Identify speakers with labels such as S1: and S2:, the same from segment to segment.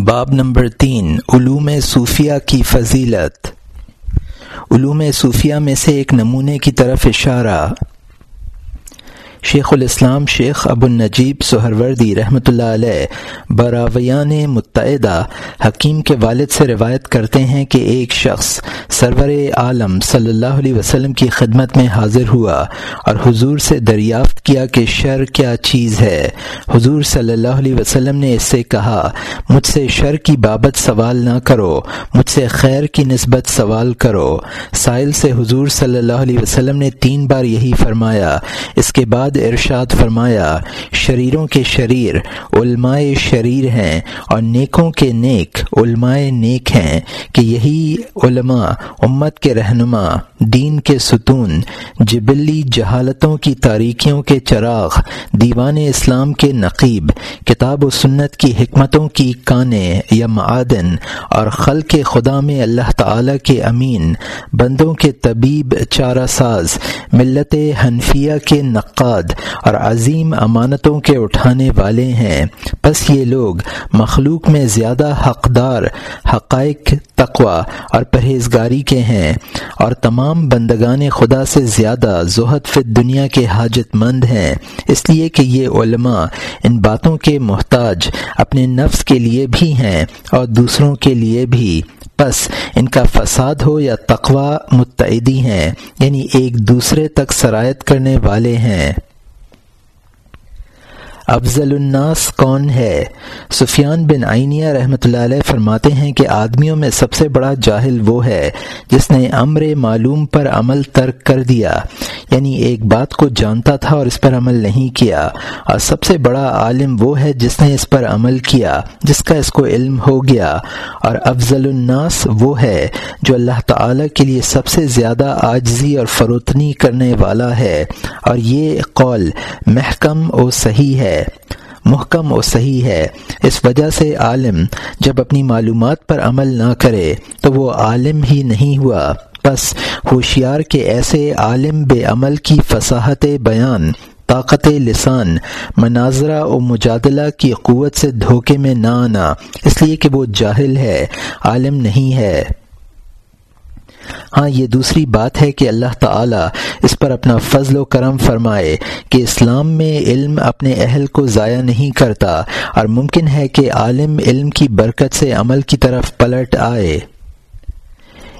S1: باب نمبر تین، علوم صوفیہ کی فضیلت۔ علوم صوفیہ میں سے ایک نمونے کی طرف اشارہ۔ شیخ الاسلام شیخ ابو النجیب سہروردی رحمۃ اللہ علیہ، براویان متحدہ، حکیم کے والد سے روایت کرتے ہیں کہ ایک شخص سرور عالم صلی اللہ علیہ وسلم کی خدمت میں حاضر ہوا اور حضور سے دریافت کیا کہ شر کیا چیز ہے۔ حضور صلی اللہ علیہ وسلم نے اس سے کہا، مجھ سے شر کی بابت سوال نہ کرو، مجھ سے خیر کی نسبت سوال کرو۔ سائل سے حضور صلی اللہ علیہ وسلم نے تین بار یہی فرمایا۔ اس کے بعد بعد ارشاد فرمایا، شریروں کے شریر علماء شریر ہیں اور نیکوں کے نیک علماء نیک ہیں کہ یہی علماء امت کے رہنما، دین کے ستون، جبلی جہالتوں کی تاریکیوں کے چراغ، دیوان اسلام کے نقیب، کتاب و سنت کی حکمتوں کی کانے یا معدن اور خل کے خدا میں اللہ تعالی کے امین، بندوں کے طبیب چارہ ساز، ملت حنفیہ کے نقاد اور عظیم امانتوں کے اٹھانے والے ہیں۔ بس یہ لوگ مخلوق میں زیادہ حقدار، حقائق تقوا اور پرہیزگاری کے ہیں اور تمام بندگان خدا سے زیادہ زہد فی دنیا کے حاجت مند ہیں۔ اس لیے کہ یہ علماء ان باتوں کے محتاج اپنے نفس کے لیے بھی ہیں اور دوسروں کے لیے بھی۔ بس ان کا فساد ہو یا تقوا متعدی ہیں یعنی ایک دوسرے تک سرایت کرنے والے ہیں۔ افضل الناس کون ہے؟ سفیان بن آئینیہ رحمۃ اللہ علیہ فرماتے ہیں کہ آدمیوں میں سب سے بڑا جاہل وہ ہے جس نے امر معلوم پر عمل ترک کر دیا یعنی ایک بات کو جانتا تھا اور اس پر عمل نہیں کیا، اور سب سے بڑا عالم وہ ہے جس نے اس پر عمل کیا، جس کا اس کو علم ہو گیا، اور افضل الناس وہ ہے جو اللہ تعالی کے لیے سب سے زیادہ آجزی اور فروتنی کرنے والا ہے، اور یہ قول محکم و صحیح ہے۔ محکم و صحیح ہے۔ اس وجہ سے عالم جب اپنی معلومات پر عمل نہ کرے تو وہ عالم ہی نہیں ہوا۔ بس ہوشیار کے ایسے عالم بے عمل کی فصاحت بیان، طاقت لسان، مناظرہ و مجادلہ کی قوت سے دھوکے میں نہ آنا۔ اس لیے کہ وہ جاہل ہے، عالم نہیں ہے۔ ہاں یہ دوسری بات ہے کہ اللہ تعالی اس پر اپنا فضل و کرم فرمائے کہ اسلام میں علم اپنے اہل کو ضائع نہیں کرتا، اور ممکن ہے کہ عالم علم کی برکت سے عمل کی طرف پلٹ آئے۔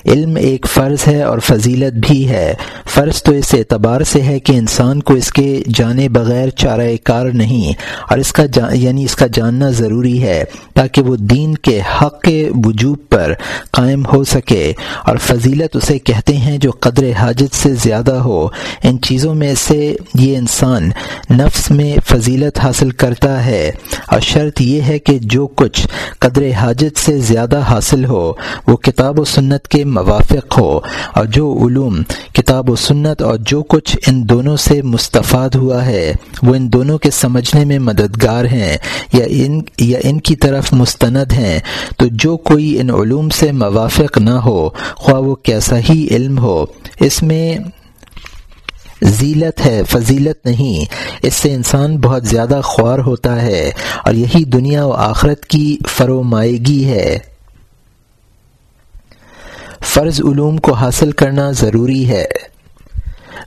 S1: علم ایک فرض ہے اور فضیلت بھی ہے۔ فرض تو اس اعتبار سے ہے کہ انسان کو اس کے جانے بغیر چارہ کار نہیں، اور اس کا جا یعنی اس کا جاننا ضروری ہے تاکہ وہ دین کے حق کے وجوب پر قائم ہو سکے۔ اور فضیلت اسے کہتے ہیں جو قدر حاجت سے زیادہ ہو۔ ان چیزوں میں سے یہ انسان نفس میں فضیلت حاصل کرتا ہے۔ اور شرط یہ ہے کہ جو کچھ قدر حاجت سے زیادہ حاصل ہو، وہ کتاب و سنت کے موافق ہو اور جو علوم، کتاب و سنت اور جو کچھ ان دونوں سے مستفاد ہوا ہے، وہ ان دونوں کے سمجھنے میں مددگار ہیں یا ان یا ان کی طرف مستند ہیں، تو جو کوئی ان علوم سے موافق نہ ہو، خواہ وہ کیسا ہی علم ہو، اس میں ذیلت ہے، فضیلت نہیں، اس سے انسان بہت زیادہ خوار ہوتا ہے اور یہی دنیا و آخرت کی فرومائیگی ہے۔ فرض علوم کو حاصل کرنا ضروری ہے۔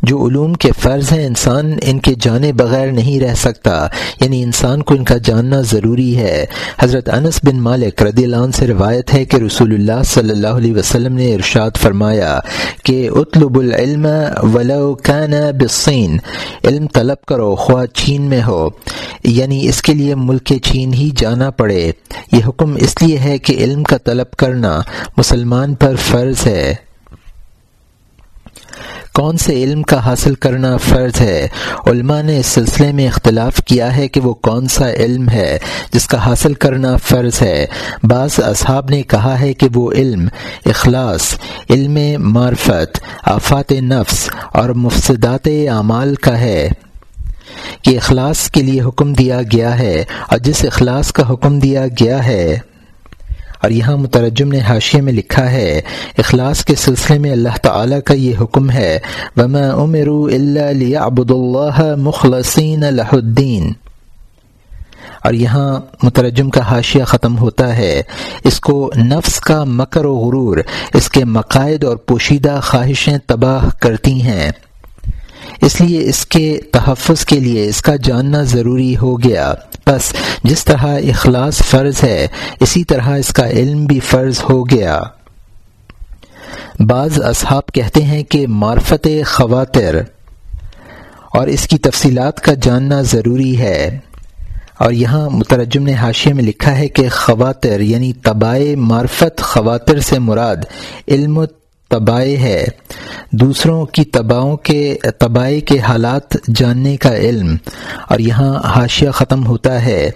S1: جو علوم کے فرض ہیں، انسان ان کے جانے بغیر نہیں رہ سکتا۔ یعنی انسان کو ان کا جاننا ضروری ہے۔ حضرت انس بن مالک رضی اللہ عنہ سے روایت ہے کہ رسول اللہ صلی اللہ علیہ وسلم نے ارشاد فرمایا کہ اطلب العلم ولو کان بالصین۔ علم طلب کرو، خواہ چین میں ہو۔ یعنی اس کے لیے ملک چین ہی جانا پڑے۔ یہ حکم اس لیے ہے کہ علم کا طلب کرنا مسلمان پر فرض ہے۔ کون سے علم کا حاصل کرنا فرض ہے؟ علماء نے اس سلسلے میں اختلاف کیا ہے کہ وہ کون سا علم ہے جس کا حاصل کرنا فرض ہے۔ بعض اصحاب نے کہا ہے کہ وہ علم اخلاص، علم معرفت، آفات نفس اور مفصدات اعمال کا ہے کہ اخلاص کے لیے حکم دیا گیا ہے اور جس اخلاص کا حکم دیا گیا ہے اور یہاں مترجم نے حاشیے میں لکھا ہے، اخلاص کے سلسلے میں اللہ تعالی کا یہ حکم ہے، وما امروا الا ليعبدوا الله مخلصين اور یہاں مترجم کا حاشیہ ختم ہوتا ہے، اس کو نفس کا مکر و غرور، اس کے مقاعد اور پوشیدہ خواہشیں تباہ کرتی ہیں۔ اس لیے اس کے تحفظ کے لیے اس کا جاننا ضروری ہو گیا۔ بس جس طرح اخلاص فرض ہے، اسی طرح اس کا علم بھی فرض ہو گیا۔ بعض اصحاب کہتے ہیں کہ معرفت خواتر اور اس کی تفصیلات کا جاننا ضروری ہے۔ اور یہاں مترجم نے حاشیے میں لکھا ہے کہ خواتر یعنی طبائع معرفت خواتر سے مراد علم و طبائع ہے۔ دوسروں کی تباہوں کے، تباہی کے حالات جاننے کا علم۔ اور یہاں حاشیہ ختم ہوتا ہے۔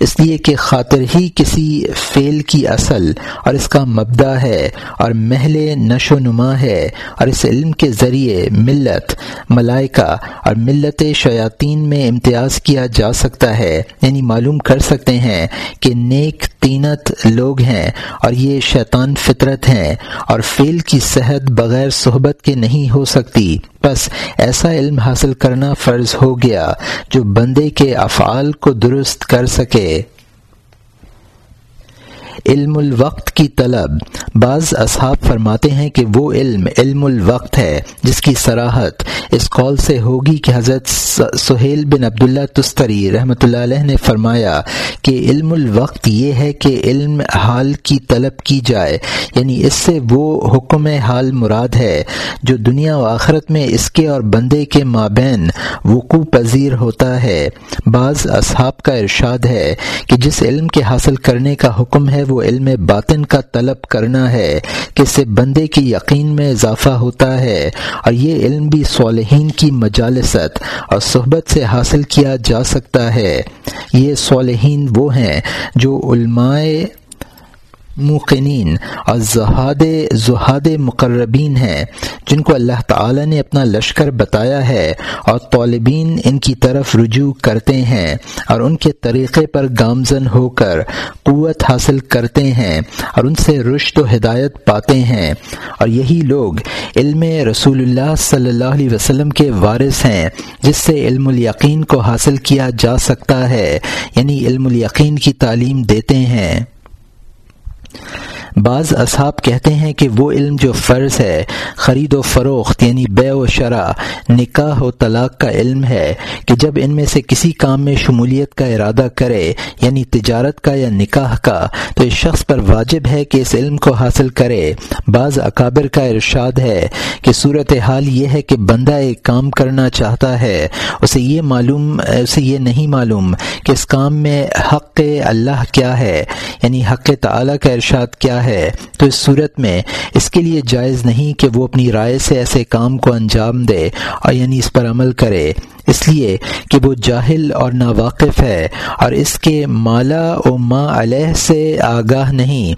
S1: اس لیے کہ خاطر ہی کسی فعل کی اصل اور اس کا مبدا ہے۔ اور محل نشو و نما ہے۔ اور اس علم کے ذریعے ملت ملائکہ اور ملت شیاطین میں امتیاز کیا جا سکتا ہے۔ یعنی معلوم کر سکتے ہیں کہ نیک تینت لوگ ہیں اور یہ شیطان فطرت ہیں۔ اور فعل کی صحت بغیر صحبت کے نہیں ہو سکتی۔ بس ایسا علم حاصل کرنا فرض ہو گیا جو بندے کے افعال کو درست کر سکے۔ علم الوقت کی طلب۔ بعض اصحاب فرماتے ہیں کہ وہ علم علم الوقت ہے، جس کی سراحت اس قول سے ہوگی کہ حضرت سہیل بن عبداللہ تستری رحمۃ اللہ علیہ نے فرمایا کہ علم الوقت یہ ہے کہ علم حال کی طلب کی جائے یعنی اس سے وہ حکم حال مراد ہے جو دنیا و آخرت میں اس کے اور بندے کے مابین وقوع پذیر ہوتا ہے۔ بعض اصحاب کا ارشاد ہے کہ جس علم کے حاصل کرنے کا حکم ہے وہ علم باطن کا طلب کرنا ہے کہ اس سے بندے کی یقین میں اضافہ ہوتا ہے اور یہ علم بھی صالحین کی مجالست اور صحبت سے حاصل کیا جا سکتا ہے۔ یہ صالحین وہ ہیں جو علماء موقنین اور زہاد زہاد مقربین ہیں، جن کو اللہ تعالی نے اپنا لشکر بتایا ہے اور طالبین ان کی طرف رجوع کرتے ہیں اور ان کے طریقے پر گامزن ہو کر قوت حاصل کرتے ہیں اور ان سے رشت و ہدایت پاتے ہیں۔ اور یہی لوگ علم رسول اللہ صلی اللہ علیہ وسلم کے وارث ہیں، جس سے علم الیقین کو حاصل کیا جا سکتا ہے یعنی علم الیقین کی تعلیم دیتے ہیں۔ بعض اصحاب کہتے ہیں کہ وہ علم جو فرض ہے، خرید و فروخت یعنی بے و شرح نکاح و طلاق کا علم ہے کہ جب ان میں سے کسی کام میں شمولیت کا ارادہ کرے یعنی تجارت کا یا نکاح کا، تو اس شخص پر واجب ہے کہ اس علم کو حاصل کرے۔ بعض اکابر کا ارشاد ہے کہ صورت حال یہ ہے کہ بندہ ایک کام کرنا چاہتا ہے، اسے یہ معلوم، اسے یہ نہیں معلوم کہ اس کام میں حق اللہ کیا ہے یعنی حق تعالی کا ارشاد کیا ہے۔ ہے تو اس صورت میں اس کے لیے جائز نہیں کہ وہ اپنی رائے سے ایسے کام کو انجام دے اور یعنی اس پر عمل کرے۔ اس لیے کہ وہ جاہل اور ناواقف ہے اور اس کے مالا و ما علیہ سے آگاہ نہیں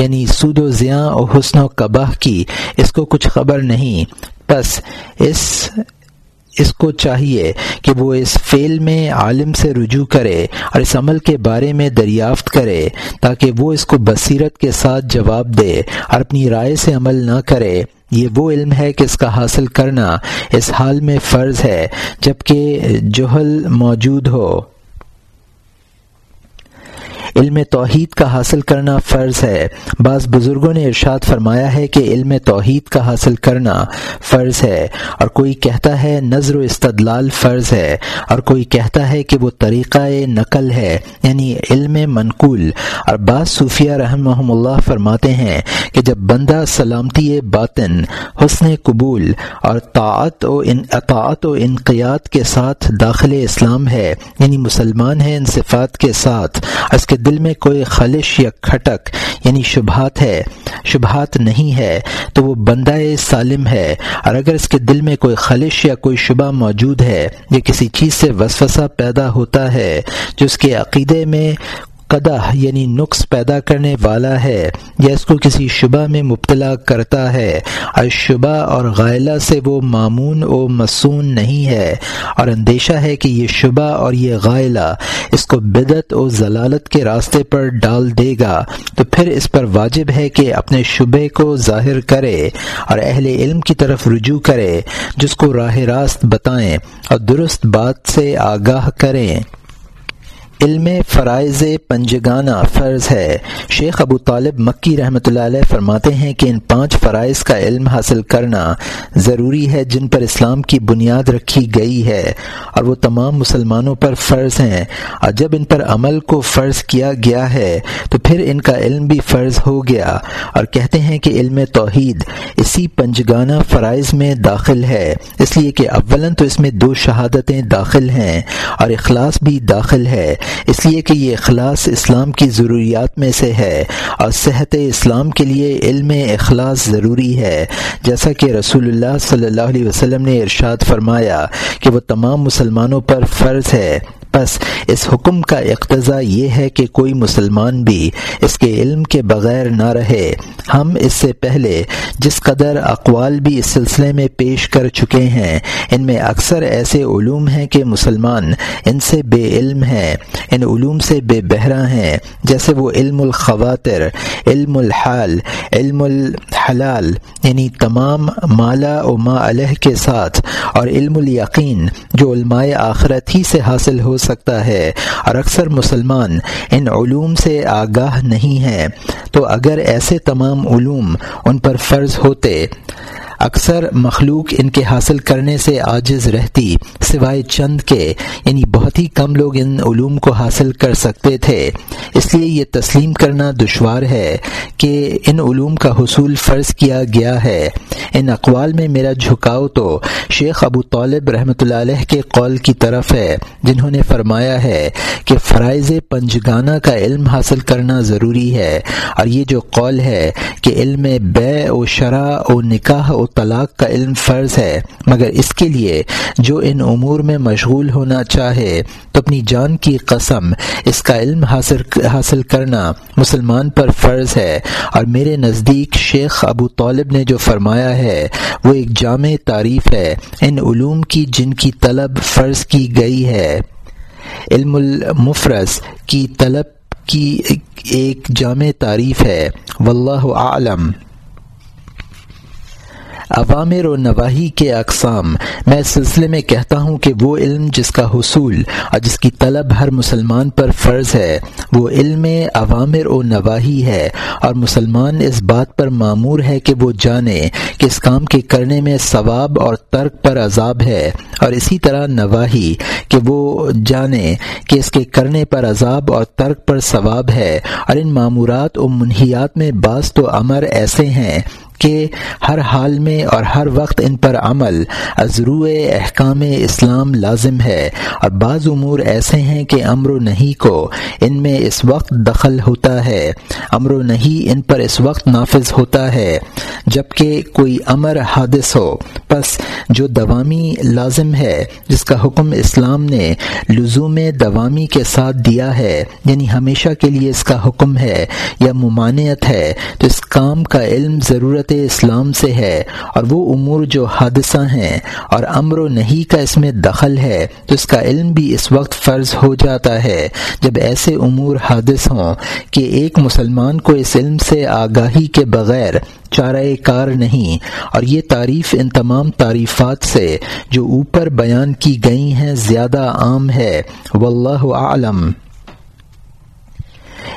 S1: یعنی سود و زیاں و حسن و کباہ کی اس کو کچھ خبر نہیں۔ بس اس اس کو چاہیے کہ وہ اس فعل میں عالم سے رجوع کرے اور اس عمل کے بارے میں دریافت کرے تاکہ وہ اس کو بصیرت کے ساتھ جواب دے اور اپنی رائے سے عمل نہ کرے۔ یہ وہ علم ہے کہ اس کا حاصل کرنا اس حال میں فرض ہے جبکہ جوہل موجود ہو۔ علم توحید کا حاصل کرنا فرض ہے۔ بعض بزرگوں نے ارشاد فرمایا ہے کہ علم توحید کا حاصل کرنا فرض ہے اور کوئی کہتا ہے نظر و استدلال فرض ہے اور کوئی کہتا ہے کہ وہ طریقہ نقل ہے یعنی علم منقول۔ اور بعض صوفیہ رحمہ اللہ فرماتے ہیں کہ جب بندہ سلامتی باطن، حسن قبول اور طاعت و ان اطاعت و انقیات کے ساتھ داخل اسلام ہے یعنی مسلمان ہے ان صفات کے ساتھ، اس کے دل میں کوئی خلش یا کھٹک یعنی شبہات ہے، شبہات نہیں ہے، تو وہ بندہ سالم ہے۔ اور اگر اس کے دل میں کوئی خلش یا کوئی شبہ موجود ہے یا کسی چیز سے وسوسہ پیدا ہوتا ہے جو اس کے عقیدے میں قدہ یعنی نقص پیدا کرنے والا ہے یا اس کو کسی شبہ میں مبتلا کرتا ہے۔ اور شبہ اور غائلہ سے وہ معمون و مسون نہیں ہے۔ اور اندیشہ ہے کہ یہ شبہ اور یہ غائلہ اس کو بدت و ضلالت کے راستے پر ڈال دے گا۔ تو پھر اس پر واجب ہے کہ اپنے شبے کو ظاہر کرے اور اہل علم کی طرف رجوع کرے، جس کو راہ راست بتائیں اور درست بات سے آگاہ کریں۔ علم فرائض پنجگانہ فرض ہے۔ شیخ ابو طالب مکی رحمۃ اللہ علیہ فرماتے ہیں کہ ان پانچ فرائض کا علم حاصل کرنا ضروری ہے جن پر اسلام کی بنیاد رکھی گئی ہے اور وہ تمام مسلمانوں پر فرض ہیں۔ اور جب ان پر عمل کو فرض کیا گیا ہے تو پھر ان کا علم بھی فرض ہو گیا۔ اور کہتے ہیں کہ علم توحید اسی پنجگانہ فرائض میں داخل ہے۔ اس لیے کہ اولن تو اس میں دو شہادتیں داخل ہیں اور اخلاص بھی داخل ہے۔ اس لیے کہ یہ اخلاص اسلام کی ضروریات میں سے ہے اور صحت اسلام کے لیے علم اخلاص ضروری ہے۔ جیسا کہ رسول اللہ صلی اللہ علیہ وسلم نے ارشاد فرمایا کہ وہ تمام مسلمانوں پر فرض ہے۔ بس اس حکم کا اقتضا یہ ہے کہ کوئی مسلمان بھی اس کے علم کے بغیر نہ رہے۔ ہم اس سے پہلے جس قدر اقوال بھی اس سلسلے میں پیش کر چکے ہیں، ان میں اکثر ایسے علوم ہیں کہ مسلمان ان سے بے علم ہیں، ان علوم سے بے بہرا ہیں، جیسے وہ علم الخواتر علم الحال، علم الحلال یعنی تمام مالا و ما علیہ کے ساتھ، اور علم الیقین، جو علماء آخرت ہی سے حاصل ہو سکتا ہے۔ اور اکثر مسلمان ان علوم سے آگاہ نہیں ہیں۔ تو اگر ایسے تمام علوم ان پر فرض ہوتے اکثر مخلوق ان کے حاصل کرنے سے عاجز رہتی، سوائے چند کے یعنی بہت ہی کم لوگ ان علوم کو حاصل کر سکتے تھے۔ اس لیے یہ تسلیم کرنا دشوار ہے کہ ان علوم کا حصول فرض کیا گیا ہے۔ ان اقوال میں میرا جھکاؤ تو شیخ ابو طالب رحمۃ اللہ علیہ کے قول کی طرف ہے، جنہوں نے فرمایا ہے کہ فرائض پنجگانہ کا علم حاصل کرنا ضروری ہے۔ اور یہ جو قول ہے کہ علم بے و شرح و نکاح و طلاق کا علم فرض ہے، مگر اس کے لیے جو ان امور میں مشغول ہونا چاہے، تو اپنی جان کی قسم، اس کا علم حاصل حاصل کرنا مسلمان پر فرض ہے۔ اور میرے نزدیک شیخ ابو طالب نے جو فرمایا ہے، وہ ایک جامع تعریف ہے۔ ان علوم کی جن کی طلب فرض کی گئی ہے۔ علم المفرس کی طلب کی ایک جامع تعریف ہے۔ واللہ عالم عوامر و نواحی کے اقسام۔ میں اس سلسلے میں کہتا ہوں کہ وہ علم جس کا حصول اور جس کی طلب ہر مسلمان پر فرض ہے، وہ علم عوامر و نواحی ہے اور مسلمان اس بات پر معمور ہے کہ وہ جانے کہ اس کام کے کرنے میں ثواب اور ترک پر عذاب ہے اور اسی طرح نواحی کہ وہ جانے کہ اس کے کرنے پر عذاب اور ترک پر ثواب ہے اور ان معمورات و منحیات میں بعض تو امر ایسے ہیں کہ ہر حال میں اور ہر وقت ان پر عمل ازرو احکام اسلام لازم ہے اور بعض امور ایسے ہیں کہ امر و نہیں کو ان میں اس وقت دخل ہوتا ہے۔ امر و نہیں ان پر اس وقت نافذ ہوتا ہے جبکہ کوئی امر حادث ہو۔ بس جو دوامی لازم ہے، جس کا حکم اسلام نے لزوم دوامی کے ساتھ دیا ہے یعنی ہمیشہ کے لیے اس کا حکم ہے یا ممانعت ہے، تو اس کام کا علم ضرورت اسلام سے ہے اور وہ امور جو حادثہ ہیں اور امر و نہیں کا اس میں دخل ہے تو اس کا علم بھی اس وقت فرض ہو جاتا ہے جب ایسے امور حادث ہوں کہ ایک مسلمان کو اس علم سے آگاہی کے بغیر چارہ کار نہیں اور یہ تعریف ان تمام تعریفات سے جو اوپر بیان کی گئی ہیں زیادہ عام ہے، واللہ عالم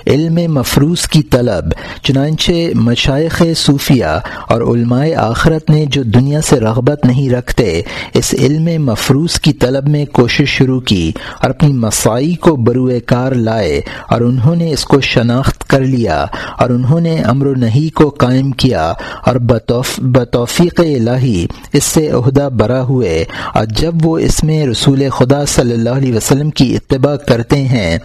S1: علم مفروض کی طلب، چنانچہ مشائق صوفیہ اور علماء آخرت نے جو دنیا سے رغبت نہیں رکھتے، اس علم مفروض کی طلب میں کوشش شروع کی اور اپنی مسائی کو بروئے کار لائے اور انہوں نے اس کو شناخت کر لیا اور انہوں نے امر و نہیں کو قائم کیا اور بتوفیق الہی اس سے عہدہ برا ہوئے اور جب وہ اس میں رسول خدا صلی اللہ علیہ وسلم کی اتباع کرتے ہیں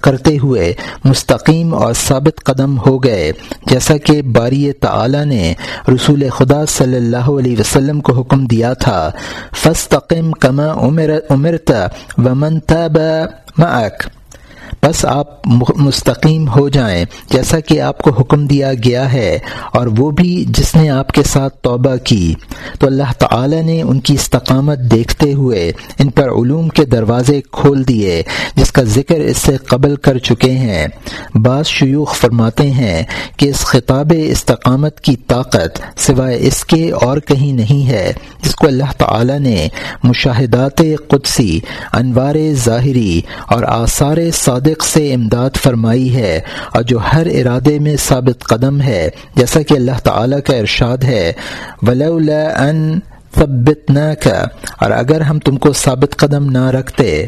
S1: کرتے ہوئے مستقیم اور ثابت قدم ہو گئے۔ جیسا کہ باری تعالی نے رسول خدا صلی اللہ علیہ وسلم کو حکم دیا تھا فستقم کما عمرت ومن تاب معک۔ بس آپ مستقیم ہو جائیں، جیسا کہ آپ کو حکم دیا گیا ہے، اور وہ بھی جس نے آپ کے ساتھ توبہ کی۔ تو اللہ تعالی نے ان کی استقامت دیکھتے ہوئے ان پر علوم کے دروازے کھول دیے، جس کا ذکر اس سے قبل کر چکے ہیں۔ بعض شیوخ فرماتے ہیں کہ اس خطاب استقامت کی طاقت سوائے اس کے اور کہیں نہیں ہے۔ جس کو اللہ تعالی نے مشاہدات قدسی، انوار ظاہری اور آثار صادق سے امداد فرمائی ہے اور جو ہر ارادے میں ثابت قدم ہے، جیسا کہ اللہ تعالی کا ارشاد ہے، ولولا ان ثبتناک اور اگر ہم تم کو ثابت قدم نہ رکھتے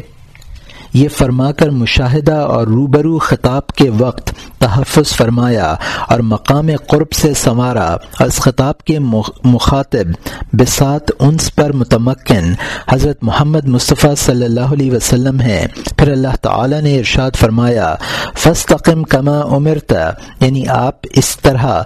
S1: یہ فرما کر مشاہدہ اور روبرو خطاب کے وقت تحفظ فرمایا اور مقام قرب سے سنوارا اور اس خطاب کے مخاطب بسات انس پر متمکن حضرت محمد مصطفیٰ صلی اللہ علیہ وسلم ہیں۔ پھر اللہ تعالی نے ارشاد فرمایا فستقم کما عمرتا یعنی آپ اس طرح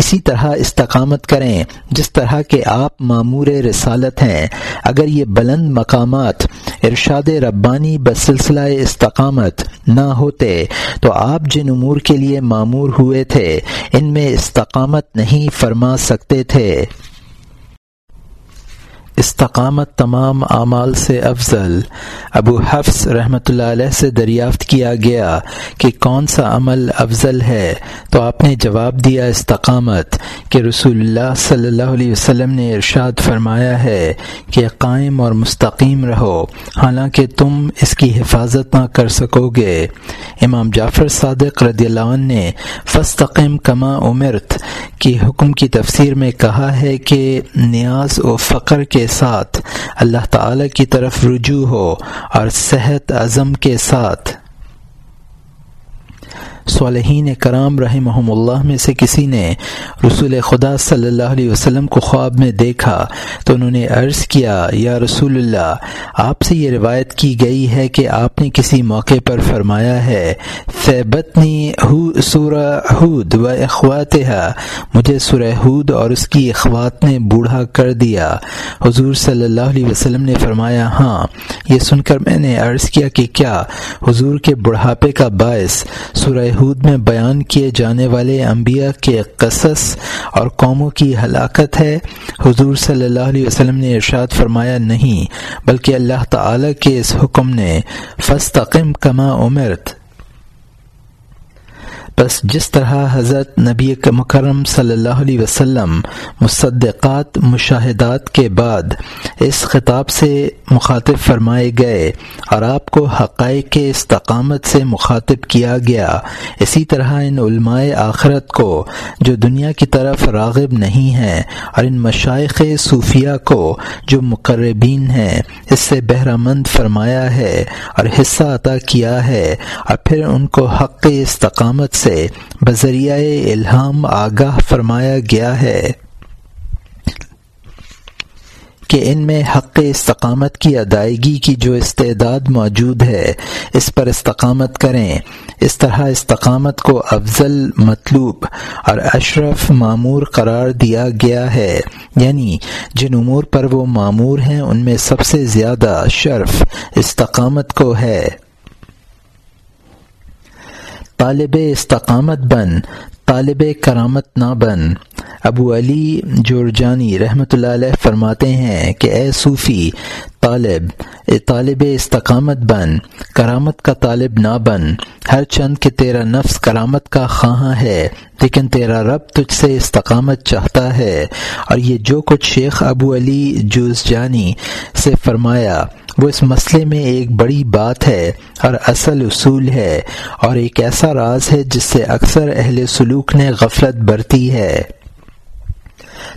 S1: اسی طرح استقامت کریں، جس طرح کے آپ معمور رسالت ہیں۔ اگر یہ بلند مقامات ارشاد ربانی بسلسلہ استقامت نہ ہوتے، تو آپ جن امور کے لیے معمور ہوئے تھے، ان میں استقامت نہیں فرما سکتے تھے۔ استقامت تمام اعمال سے افضل۔ ابو حفظ رحمۃ اللہ علیہ سے دریافت کیا گیا کہ کون سا عمل افضل ہے۔ تو آپ نے جواب دیا استقامت، کہ رسول اللہ صلی اللہ علیہ وسلم نے ارشاد فرمایا ہے کہ قائم اور مستقیم رہو، حالانکہ تم اس کی حفاظت نہ کر سکو گے۔ امام جعفر صادق رضی اللہ عنہ نے فستقیم کما عمرت کی حکم کی تفسیر میں کہا ہے کہ نیاز و فقر کے ساتھ اللہ تعالی کی طرف رجوع ہو اور صحت عزم کے ساتھ صالحین کرام رحمہم اللہ میں سے کسی نے رسول خدا صلی اللہ علیہ وسلم کو خواب میں دیکھا تو انہوں نے عرض کیا، یا رسول اللہ، آپ سے یہ روایت کی گئی ہے کہ آپ نے کسی موقع پر فرمایا ہے فیبتنی سورہ ہود و اخوات مجھے سورہ ہود اور اس کی اخوات نے بوڑھا کر دیا۔ حضور صلی اللہ علیہ وسلم نے فرمایا ہاں یہ سن کر میں نے عرض کیا کہ کیا حضور کے بڑھاپے کا باعث سورہ ہود میں بیان کیے جانے والے انبیاء کے قصص اور قوموں کی ہلاکت ہے، حضور صلی اللہ علیہ وسلم نے ارشاد فرمایا، نہیں، بلکہ اللہ تعالی کے اس حکم نے فستقم کما عمرت بس جس طرح حضرت نبی مکرم صلی اللہ علیہ وسلم مصدقات، مشاہدات کے بعد اس خطاب سے مخاطب فرمائے گئے اور آپ کو حقائق کے استقامت سے مخاطب کیا گیا۔ اسی طرح ان علماء آخرت کو، جو دنیا کی طرف راغب نہیں ہیں، اور ان مشائق صوفیہ کو، جو مقربین ہیں، اس سے بہرہ مند فرمایا ہے اور حصہ عطا کیا ہے اور پھر ان کو حق استقامت سے سے بذریعہ الہام آگاہ فرمایا گیا ہے کہ ان میں حق استقامت کی ادائیگی کی جو استعداد موجود ہے، اس پر استقامت کریں۔ اس طرح استقامت کو افضل، مطلوب اور اشرف معمور قرار دیا گیا ہے۔ یعنی جن امور پر وہ معمور ہیں، ان میں سب سے زیادہ شرف استقامت کو ہے۔ طالب استقامت بن، طالب کرامت نہ بن ابو علی جورجانی رحمۃ اللہ علیہ فرماتے ہیں کہ اے صوفی طالب طالب استقامت بن، کرامت کا طالب نہ بن۔ ہر چند کہ تیرا نفس کرامت کا خواہاں ہے، لیکن تیرا رب تجھ سے استقامت چاہتا ہے۔ اور یہ جو کچھ شیخ ابو علی جوز جانی سے فرمایا، وہ اس مسئلے میں ایک بڑی بات ہے اور اصل اصول ہے۔ اور ایک ایسا راز ہے جس سے اکثر اہل سلوک نے غفلت برتی ہے۔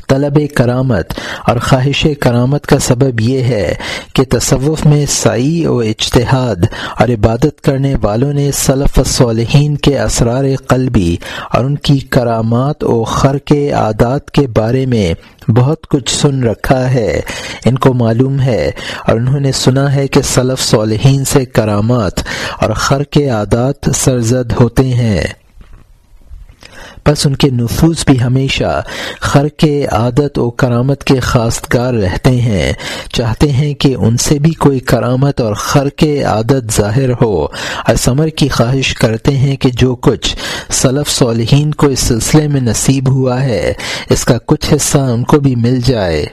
S1: طلب کرامت اور خواہش کرامت کا سبب یہ ہے کہ تصوف میں سعی و اجتہاد اور عبادت کرنے والوں نے صلف صالحین کے اسرار قلبی اور ان کی کرامات و خر کے عادات کے بارے میں بہت کچھ سن رکھا ہے۔ ان کو معلوم ہے اور انہوں نے سنا ہے کہ صلف صالحین سے کرامات اور خر کے عادات سرزد ہوتے ہیں۔ بس ان کے نفوذ بھی ہمیشہ خر کے عادت و کرامت کے خاصگار رہتے ہیں۔ چاہتے ہیں کہ ان سے بھی کوئی کرامت اور خر کے عادت ظاہر ہو۔ اور ثمر کی خواہش کرتے ہیں کہ جو کچھ صلف صالحین کو اس سلسلے میں نصیب ہوا ہے، اس کا کچھ حصہ ان کو بھی مل جائے۔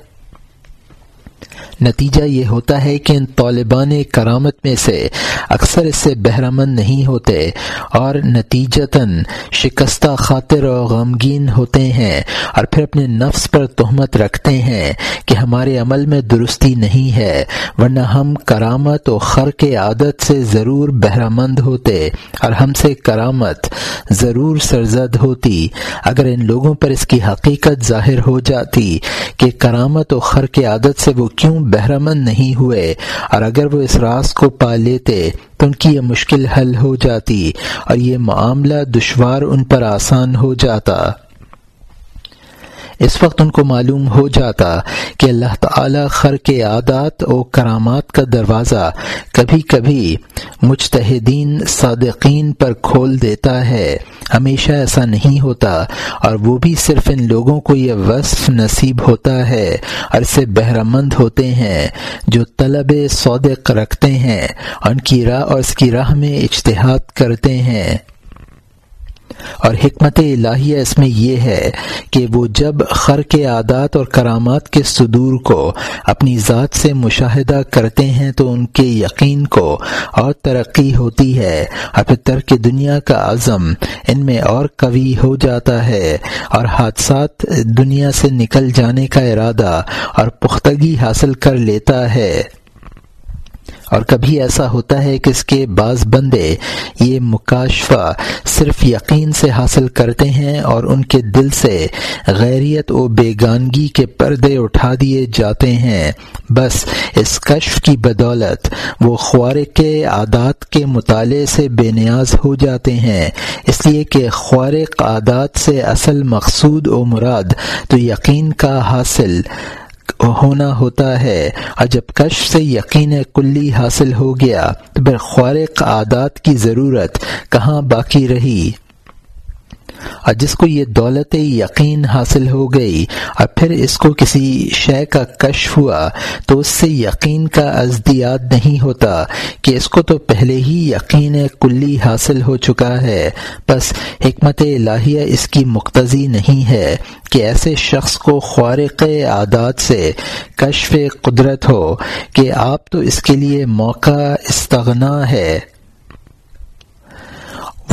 S1: نتیجہ یہ ہوتا ہے کہ ان طالبان کرامت میں سے اکثر اس سے بہرمند نہیں ہوتے اور نتیجتاً شکستہ خاطر و غمگین ہوتے ہیں اور پھر اپنے نفس پر تہمت رکھتے ہیں کہ ہمارے عمل میں درستی نہیں ہے، ورنہ ہم کرامت و خر کے عادت سے ضرور بہرمند ہوتے اور ہم سے کرامت ضرور سرزد ہوتی۔ اگر ان لوگوں پر اس کی حقیقت ظاہر ہو جاتی کہ کرامت و خر کے عادت سے وہ کیوں بہرمند نہیں ہوئے۔ اور اگر وہ اس راز کو پا لیتے تو ان کی یہ مشکل حل ہو جاتی اور یہ معاملہ دشوار ان پر آسان ہو جاتا۔ اس وقت ان کو معلوم ہو جاتا کہ اللہ تعالی خر کے عادات و کرامات کا دروازہ کبھی کبھی مجتہدین صادقین پر کھول دیتا ہے۔ ہمیشہ ایسا نہیں ہوتا اور وہ بھی صرف ان لوگوں کو یہ وصف نصیب ہوتا ہے اور اسے بہرمند ہوتے ہیں جو طلب صادق رکھتے ہیں، ان کی راہ اور اس کی راہ میں اجتہاد کرتے ہیں۔ اور حکمت الہیہ اس میں یہ ہے کہ وہ جب خر کے عادات اور کرامات کے صدور کو اپنی ذات سے مشاہدہ کرتے ہیں تو ان کے یقین کو اور ترقی ہوتی ہے اور پھر ترک دنیا کا عزم ان میں اور قوی ہو جاتا ہے اور حادثات دنیا سے نکل جانے کا ارادہ اور پختگی حاصل کر لیتا ہے۔ اور کبھی ایسا ہوتا ہے کہ اس کے بعض بندے یہ مکاشفہ صرف یقین سے حاصل کرتے ہیں اور ان کے دل سے غیریت و بیگانگی کے پردے اٹھا دیے جاتے ہیں۔ بس اس کشف کی بدولت وہ خوارق کے عادات کے مطالعے سے بے نیاز ہو جاتے ہیں۔ اس لیے کہ خوارق عادات سے اصل مقصود و مراد تو یقین کا حاصل ہونا ہوتا ہے۔ اور جب کش سے یقین کلی حاصل ہو گیا تو پھر خوارق عادات کی ضرورت کہاں باقی رہی؟ اور جس کو یہ دولت یقین حاصل ہو گئی اور پھر اس کو کسی شے کا کشف ہوا تو اس سے یقین کا ازدیاد نہیں ہوتا کہ اس کو تو پہلے ہی یقین کلی حاصل ہو چکا ہے۔ بس حکمت الہیہ اس کی مقتضی نہیں ہے کہ ایسے شخص کو خوارق عادات سے کشف قدرت ہو کہ آپ تو اس کے لیے موقع استغنا ہے۔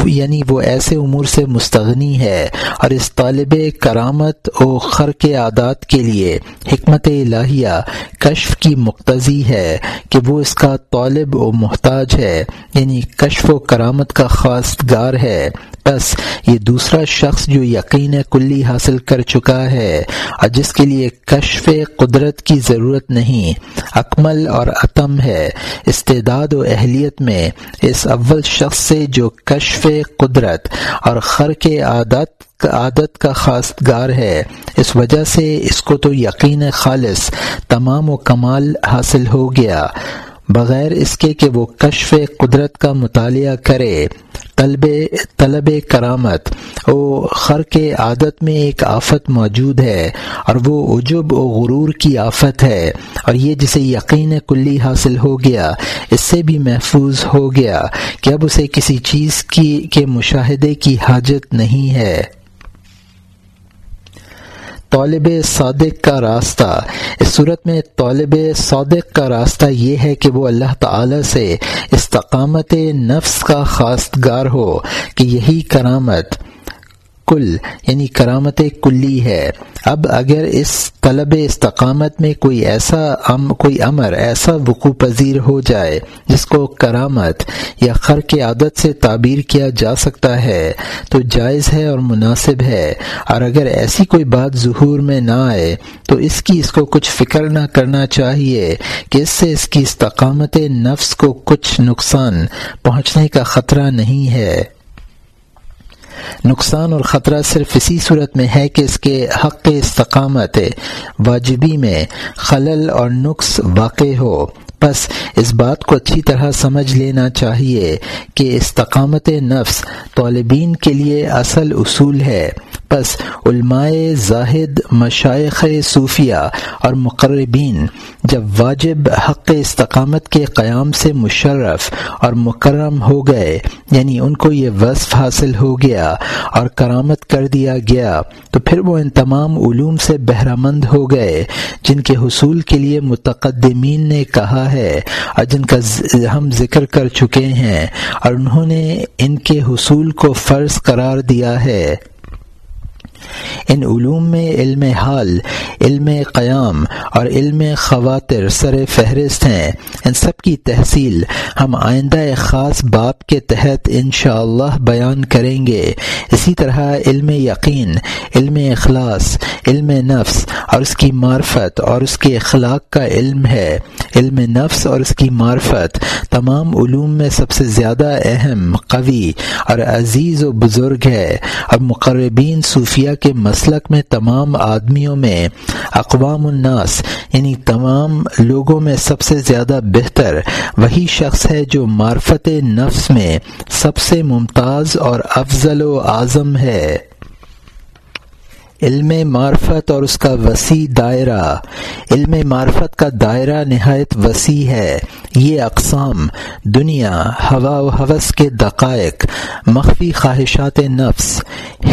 S1: یعنی وہ ایسے امور سے مستغنی ہے اور اس طالب کرامت و خر کے عادات کے لیے حکمت الہیہ کشف کی مقتضی ہے کہ وہ اس کا طالب و محتاج ہے یعنی کشف و کرامت کا خاص گار ہے۔ بس یہ دوسرا شخص جو یقین کلی حاصل کر چکا ہے اور جس کے لیے کشف قدرت کی ضرورت نہیں، اکمل اور عتم ہے۔ استعداد و اہلیت میں اس اول شخص سے جو کشف قدرت اور خر کے عادت عادت کا خاص گار ہے، اس وجہ سے اس کو تو یقین خالص، تمام و کمال حاصل ہو گیا۔ بغیر اس کے کہ وہ کشف قدرت کا مطالعہ کرے طلب طلب کرامت۔ او خر کے عادت میں ایک آفت موجود ہے اور وہ عجب و غرور کی آفت ہے اور یہ جسے یقین کلی حاصل ہو گیا، اس سے بھی محفوظ ہو گیا کہ اب اسے کسی چیز کی، کے مشاہدے کی حاجت نہیں ہے۔ طالب صادق کا راستہ۔ اس صورت میں طالب صادق کا راستہ یہ ہے کہ وہ اللہ تعالی سے استقامت نفس کا خاص گار ہو، کہ یہی کرامت۔ کل یعنی کرامت کلی ہے۔ اب اگر اس طلب استقامت میں کوئی ایسا ام، کوئی امر، ایسا وقوع پذیر ہو جائے جس کو کرامت یا خر کے عادت سے تعبیر کیا جا سکتا ہے، تو جائز ہے اور مناسب ہے۔ اور اگر ایسی کوئی بات ظہور میں نہ آئے، تو اس کی اس کو کچھ فکر نہ کرنا چاہیے کہ اس سے اس کی استقامت نفس کو کچھ نقصان پہنچنے کا خطرہ نہیں ہے۔ نقصان اور خطرہ صرف اسی صورت میں ہے کہ اس کے حق استقامت واجبی میں خلل اور نقص واقع ہو۔ بس اس بات کو اچھی طرح سمجھ لینا چاہیے کہ استقامت نفس طالبین کے لیے اصل اصول ہے۔ بس علماء زاہد مشائق صوفیہ اور مقربین جب واجب حق استقامت کے قیام سے مشرف اور مکرم ہو گئے یعنی ان کو یہ وصف حاصل ہو گیا اور کرامت کر دیا گیا، تو پھر وہ ان تمام علوم سے بہرہ ہو گئے، جن کے حصول کے لیے متقدمین نے کہا ہے اور جن کا ہم ذکر کر چکے ہیں اور انہوں نے ان کے حصول کو فرض قرار دیا ہے۔ ان علوم میں علم حال، علم قیام اور علم خواتر سر فہرست ہیں۔ ان سب کی تحصیل ہم آئندہ خاص باپ کے تحت انشاءاللہ اللہ بیان کریں گے۔ اسی طرح علم یقین، علم اخلاص، علم نفس اور اس کی معرفت اور اس کے اخلاق کا علم ہے۔ علم نفس اور اس کی معرفت تمام علوم میں سب سے زیادہ اہم، قوی اور عزیز و بزرگ ہے۔ اور مقربین صوفیہ کے مسلک میں تمام آدمیوں میں اقوام الناس یعنی تمام لوگوں میں سب سے زیادہ بہتر وہی شخص ہے جو معرفت نفس میں سب سے ممتاز اور افضل و اعظم ہے۔ علم معرفت اور اس کا وسیع دائرہ۔ علم معرفت کا دائرہ نہایت وسیع ہے۔ یہ اقسام دنیا، ہوا و حوث کے دقائق، مخفی خواہشات نفس،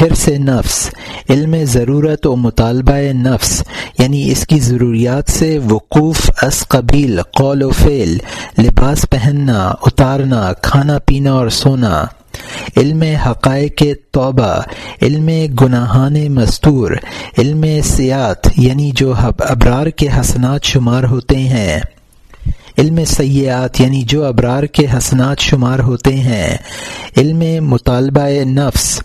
S1: حرص نفس، علم ضرورت و مطالبہ نفس یعنی اس کی ضروریات سے وقوف اس قبیل قول و فعل، لباس پہننا، اتارنا، کھانا پینا اور سونا۔ علم حقائق توبہ، علم گناہان مستور، علم سیات یعنی جو ابرار کے حسنات شمار ہوتے ہیں۔ علم سیاحت یعنی جو ابرار کے حسنات شمار ہوتے ہیں۔ علم مطالبہ نفس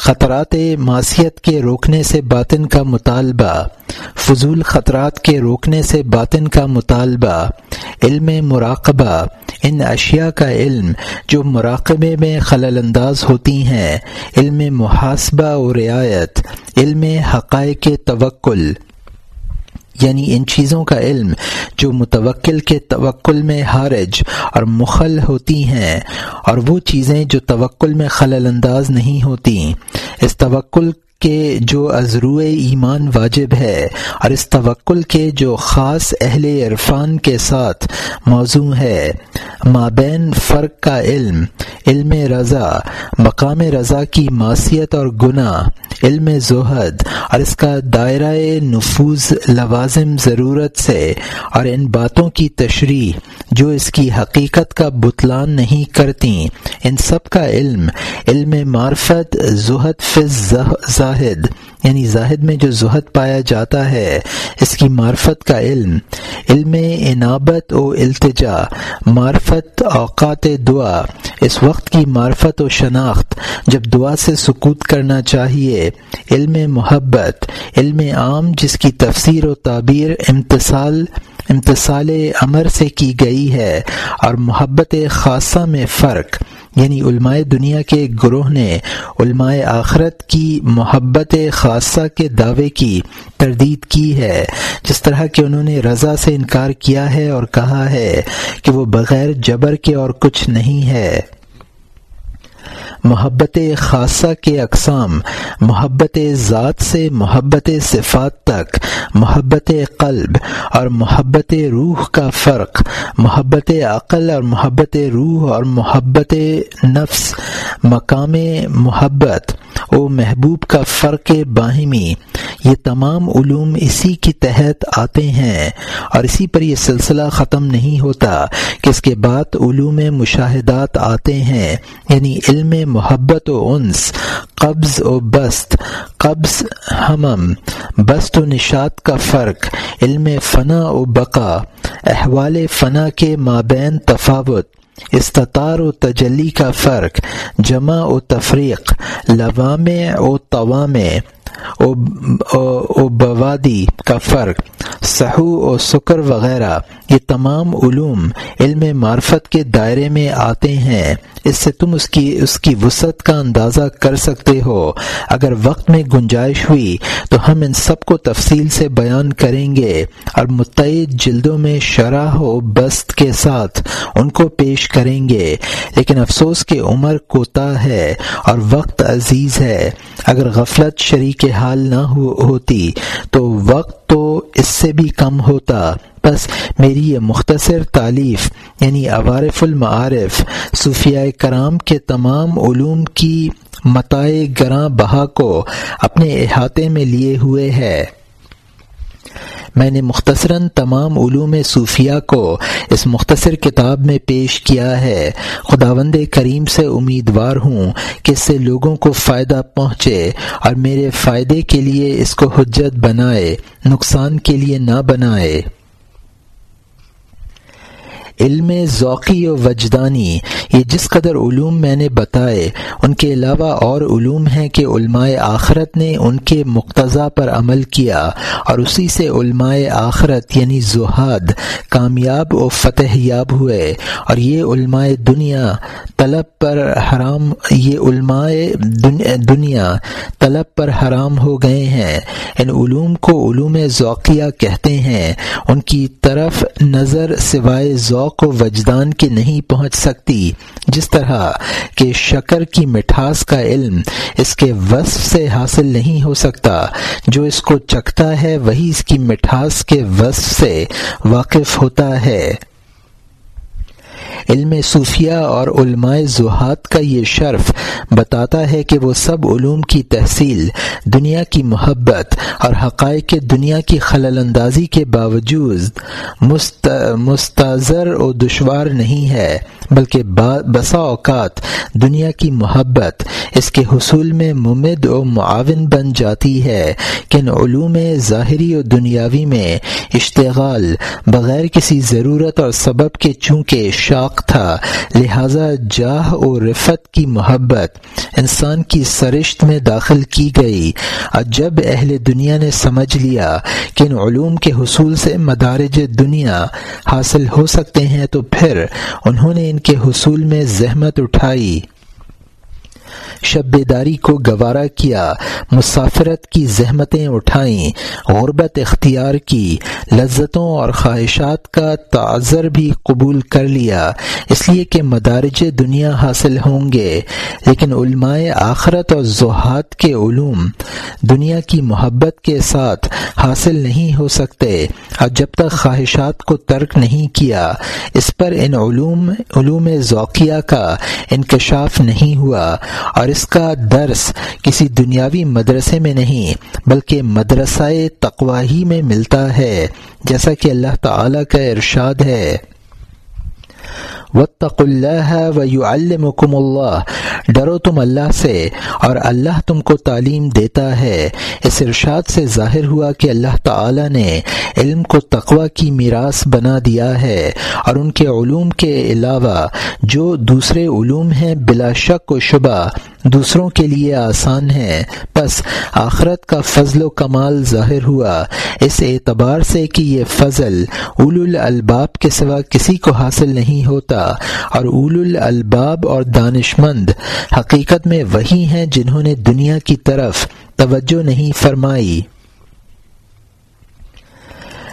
S1: خطرات معاشیت کے روکنے سے باطن کا مطالبہ، فضول خطرات کے روکنے سے باطن کا مطالبہ، علم مراقبہ، ان اشیاء کا علم جو مراقبے میں خلل انداز ہوتی ہیں، علم محاسبہ و رعایت، علم حقائق توکل۔ یعنی ان چیزوں کا علم جو متوکل کے توکل میں حارج اور مخل ہوتی ہیں اور وہ چیزیں جو توکل میں خلل انداز نہیں ہوتی۔ اس توکل کے جو ازرو ایمان واجب ہے اور اس توکل کے جو خاص اہل عرفان کے ساتھ موضوع ہے۔ مابین فرق کا علم علم رضا، مقام رضا کی معصیت اور گناہ، علم زہد اور اس کا دائرہ نفوذ لوازم ضرورت سے اور ان باتوں کی تشریح جو اس کی حقیقت کا بتلان نہیں کرتی ان سب کا علم علم معرفت، زہد فض زاہد یعنی زاہد میں جو زہد پایا جاتا ہے، اس کی معرفت کا علم علم انابت و التجا، معرفت اوقات دعا، اس وقت کی معرفت و شناخت، جب دعا سے سکوت کرنا چاہیے، علم محبت، علم عام جس کی تفسیر و تعبیر امتصال امتصال امر سے کی گئی ہے، اور محبت خاصہ میں فرق یعنی علماء دنیا کے گروہ نے علماء آخرت کی محبت خاصہ کے دعوے کی تردید کی ہے۔ جس طرح کہ انہوں نے رضا سے انکار کیا ہے اور کہا ہے کہ وہ بغیر جبر کے اور کچھ نہیں ہے۔ محبت خاصہ کے اقسام، محبت ذات سے محبت صفات تک، محبت قلب اور محبت روح کا فرق، محبت عقل اور محبت روح اور محبت نفس، مقام محبت، او محبوب کا فرق باہمی، یہ تمام علوم اسی کی تحت آتے ہیں اور اسی پر یہ سلسلہ ختم نہیں ہوتا کہ اس کے بعد علوم مشاہدات آتے ہیں یعنی علم محبت و انس، قبض و بست، قبض ہمم بست و نشات کا فرق، علم فنا و بقا، احوال فنا کے مابین تفاوت، استطار و تجلی کا فرق، جمع و تفریق، لوام و توام او بوادی کا فرق سہو و سکر وغیرہ، یہ تمام علوم علم معرفت کے دائرے میں آتے ہیں۔ اس سے تم اس کی اس کی وسعت کا اندازہ کر سکتے ہو۔ اگر وقت میں گنجائش ہوئی تو ہم ان سب کو تفصیل سے بیان کریں گے اور متعد جلدوں میں شرح و بست کے ساتھ ان کو پیش کریں گے۔ لیکن افسوس کہ عمر کوتا ہے اور وقت عزیز ہے۔ اگر غفلت شریک حال نہ ہوتی تو وقت تو اس سے بھی کم ہوتا۔ بس میری یہ مختصر تعلیف یعنی عوارف المعارف صوفیہ کرام کے تمام علوم کی متائے گراں بہا کو اپنے احاطے میں لیے ہوئے ہے۔ میں نے مختصراً تمام علوم صوفیہ کو اس مختصر کتاب میں پیش کیا ہے۔ خداوند کریم سے امیدوار ہوں کہ اس سے لوگوں کو فائدہ پہنچے اور میرے فائدے کے لیے اس کو حجت بنائے، نقصان کے لیے نہ بنائے۔ علم ذوقی و وجدانی، یہ جس قدر علوم میں نے بتائے، ان کے علاوہ اور علوم ہیں کہ علماء آخرت نے ان کے مقتضا پر عمل کیا، اور اسی سے علماء آخرت یعنی زہاد کامیاب و فتح یاب ہوئے، اور یہ علماء دنیا طلب پر حرام، یہ علماء دنیا طلب پر حرام ہو گئے ہیں۔ ان علوم کو علوم ذوقیہ کہتے ہیں، ان کی طرف نظر سوائے ذوق ذوق و وجدان کی نہیں پہنچ سکتی۔ جس طرح کہ شکر کی مٹھاس کا علم اس کے وصف سے حاصل نہیں ہو سکتا، جو اس کو چکھتا ہے وہی اس کی مٹھاس کے وصف سے واقف ہوتا ہے۔ علم صوفیہ اور علماء زہات کا یہ شرف بتاتا ہے کہ وہ سب علوم کی تحصیل، دنیا کی محبت اور حقائق دنیا کی خلل اندازی کے باوجود مستظر و دشوار نہیں ہے، بلکہ بسا اوقات دنیا کی محبت اس کے حصول میں ممد و معاون بن جاتی ہے کہ ان علوم ظاہری و دنیاوی میں اشتغال بغیر کسی ضرورت اور سبب کے چونکہ شاق تھا، لہذا جاہ و رفت کی محبت انسان کی سرشت میں داخل کی گئی۔ اور جب اہل دنیا نے سمجھ لیا کہ ان علوم کے حصول سے مدارج دنیا حاصل ہو سکتے ہیں، تو پھر انہوں نے ان کے حصول میں زحمت اٹھائی۔ شب بیداری کو گوارا کیا، مسافرت کی زحمتیں اٹھائیں، غربت اختیار کی، لذتوں اور خواہشات کا تعذر بھی قبول کر لیا۔ اس لیے کہ مدارج دنیا حاصل ہوں گے۔ لیکن علماء آخرت اور زحات کے علوم دنیا کی محبت کے ساتھ حاصل نہیں ہو سکتے۔ اور جب تک خواہشات کو ترک نہیں کیا، اس پر ان علوم علوم ذوقیہ کا انکشاف نہیں ہوا۔ اور اس کا درس کسی دنیاوی مدرسے میں نہیں، بلکہ مدرسہ تقواہی میں ملتا ہے، جیسا کہ اللہ تعالی کا ارشاد ہے۔ وطق اللہ و یو اللہ ڈرو تم اللہ سے اور اللہ تم کو تعلیم دیتا ہے۔ اس ارشاد سے ظاہر ہوا کہ اللہ تعالی نے علم کو تقوا کی میراث بنا دیا ہے اور ان کے علوم کے علاوہ جو دوسرے علوم ہیں، بلا شک و شبہ دوسروں کے لیے آسان ہے بس آخرت کا فضل و کمال ظاہر ہوا۔ اس اعتبار سے کہ یہ فضل اول الباب کے سوا کسی کو حاصل نہیں ہوتا۔ اور اول الباب اور دانش مند حقیقت میں وہی ہیں جنہوں نے دنیا کی طرف توجہ نہیں فرمائی۔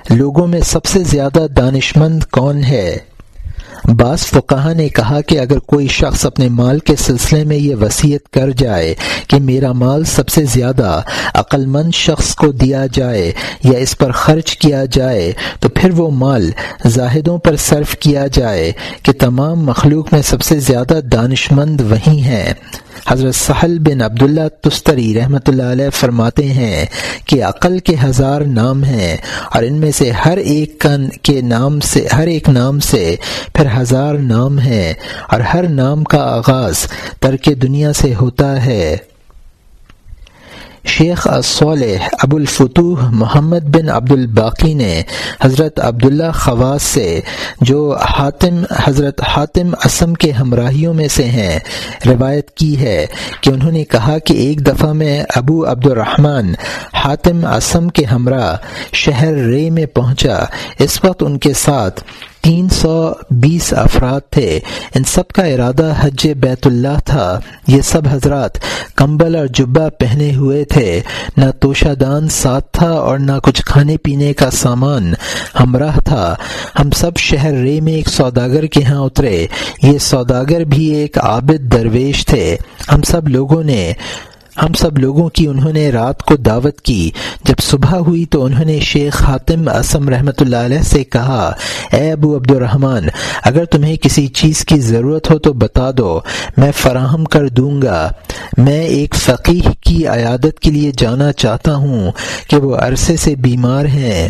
S1: لوگوں میں سب سے زیادہ دانش مند کون ہے؟ بعض فقہ نے کہا کہ اگر کوئی شخص اپنے مال کے سلسلے میں یہ وصیت کر جائے کہ میرا مال سب سے زیادہ عقل مند شخص کو دیا جائے یا اس پر خرچ کیا جائے، تو پھر وہ مال زاہدوں پر صرف کیا جائے کہ تمام مخلوق میں سب سے زیادہ دانش مند وہی ہیں۔ حضرت سہل بن عبداللہ تستری رحمۃ اللہ علیہ فرماتے ہیں کہ عقل کے ہزار نام ہیں اور ان میں سے ہر ایک کے نام سے، ہر ایک نام سے پھر ہزار نام ہیں اور ہر نام کا آغاز ترک دنیا سے ہوتا ہے۔ شیخ الصالح ابو الفتوح محمد بن عبد الباقی نے حضرت عبداللہ خواص سے، جو حاتم، حضرت حاتم اسم کے ہمراہیوں میں سے ہیں، روایت کی ہے کہ انہوں نے کہا کہ ایک دفعہ میں ابو عبد الرحمن حاتم اسم کے ہمراہ شہر رے میں پہنچا۔ اس وقت ان کے ساتھ تین سو بیس افراد تھے۔ ان سب کا ارادہ حج بیت اللہ تھا۔ یہ سب حضرات کمبل اور جبہ پہنے ہوئے تھے۔ نہ توشہ دان ساتھ تھا اور نہ کچھ کھانے پینے کا سامان ہمراہ تھا۔ ہم سب شہر رے میں ایک سوداگر کے ہاں اترے۔ یہ سوداگر بھی ایک عابد درویش تھے۔ ہم سب لوگوں نے ہم سب لوگوں کی انہوں نے رات کو دعوت کی۔ جب صبح ہوئی تو انہوں نے شیخ حاتم اسم رحمۃ اللہ علیہ سے کہا، اے ابو عبد الرحمن اگر تمہیں کسی چیز کی ضرورت ہو تو بتا دو، میں فراہم کر دوں گا۔ میں ایک فقیح کی عیادت کے لیے جانا چاہتا ہوں کہ وہ عرصے سے بیمار ہیں۔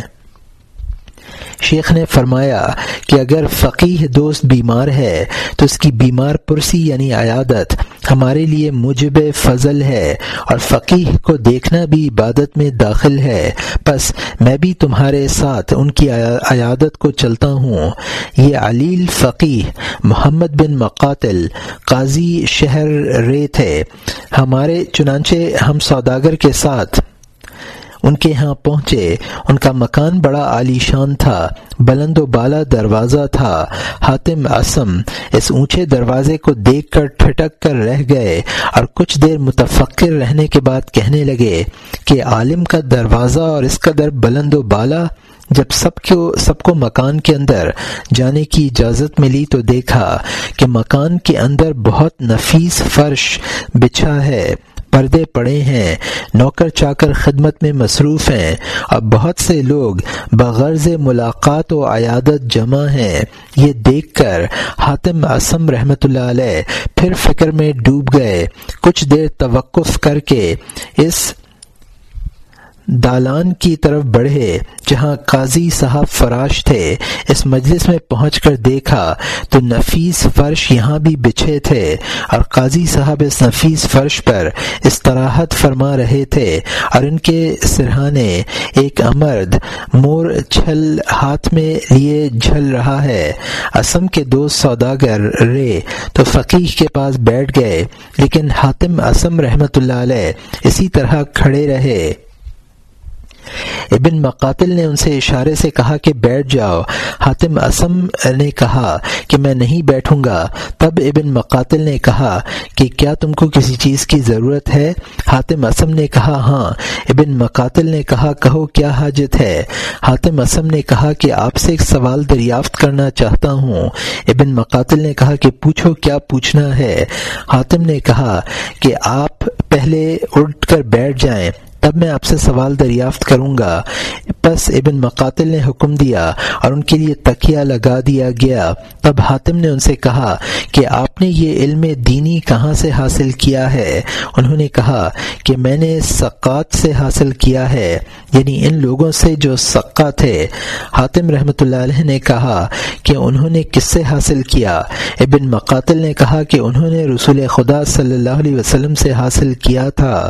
S1: شیخ نے فرمایا کہ اگر فقیح دوست بیمار ہے تو اس کی بیمار پرسی یعنی عیادت ہمارے لیے مجب فضل ہے اور فقیح کو دیکھنا بھی عبادت میں داخل ہے۔ بس میں بھی تمہارے ساتھ ان کی عیادت کو چلتا ہوں۔ یہ علیل فقیح محمد بن مقاتل قاضی شہر رے تھے ہمارے چنانچہ ہم سوداگر کے ساتھ ان کے ہاں پہنچے۔ ان کا مکان بڑا عالی شان تھا، بلند و بالا دروازہ تھا۔ حاتم اسم اس اونچے دروازے کو دیکھ کر ٹھٹک کر رہ گئے اور کچھ دیر متفقر رہنے کے بعد کہنے لگے کہ عالم کا دروازہ اور اس کا در بلند و بالا، جب سب کو سب کو مکان کے اندر جانے کی اجازت ملی تو دیکھا کہ مکان کے اندر بہت نفیس فرش بچھا ہے۔ پردے پڑے ہیں، نوکر چا کر خدمت میں مصروف ہیں۔ اور بہت سے لوگ بغرض ملاقات و عیادت جمع ہیں۔ یہ دیکھ کر حاتم اسم رحمۃ اللہ علیہ پھر فکر میں ڈوب گئے۔ کچھ دیر توقف کر کے اس دالان کی طرف بڑھے، جہاں قاضی صاحب فراش تھے، اس مجلس میں پہنچ کر دیکھا تو نفیس فرش یہاں بھی بچھے تھے اور قاضی صاحب اس نفیس فرش پر استراحت فرما رہے تھے اور ان کے سرہانے ایک امرد مور چھل ہاتھ میں لیے جھل رہا ہے۔ اسم کے دو سوداگر رے تو فقیح کے پاس بیٹھ گئے، لیکن حاتم اسم رحمت اللہ علیہ اسی طرح کھڑے رہے۔ ابن مقاتل نے ان سے اشارے سے کہا کہ بیٹھ جاؤ۔ حاتم اسم نے کہا کہ میں نہیں بیٹھوں گا۔ تب ابن مقاتل نے کہا کہ کیا تم کو کسی چیز کی ضرورت ہے؟ حاتم اسم نے کہا ہاں۔ ابن مقاتل نے کہا، کہو کیا حاجت ہے؟ حاتم اسم نے کہا کہ آپ سے ایک سوال دریافت کرنا چاہتا ہوں۔ ابن مقاتل نے کہا کہ پوچھو کیا پوچھنا ہے؟ حاتم نے کہا کہ آپ پہلے اٹھ کر بیٹھ جائیں۔ تب میں آپ سے سوال دریافت کروں گا۔ بس ابن مقاتل نے حکم دیا اور ان کے لیے تکیہ لگا دیا گیا۔ تب حاتم نے ان سے کہا کہ آپ نے یہ علم دینی کہاں سے حاصل کیا ہے؟ انہوں نے کہا کہ میں نے سقات سے حاصل کیا ہے یعنی ان لوگوں سے جو سقا تھے۔ حاتم رحمۃ اللہ علیہ نے کہا کہ انہوں نے کس سے حاصل کیا؟ ابن مقاتل نے کہا کہ انہوں نے رسول خدا صلی اللہ علیہ وسلم سے حاصل کیا تھا۔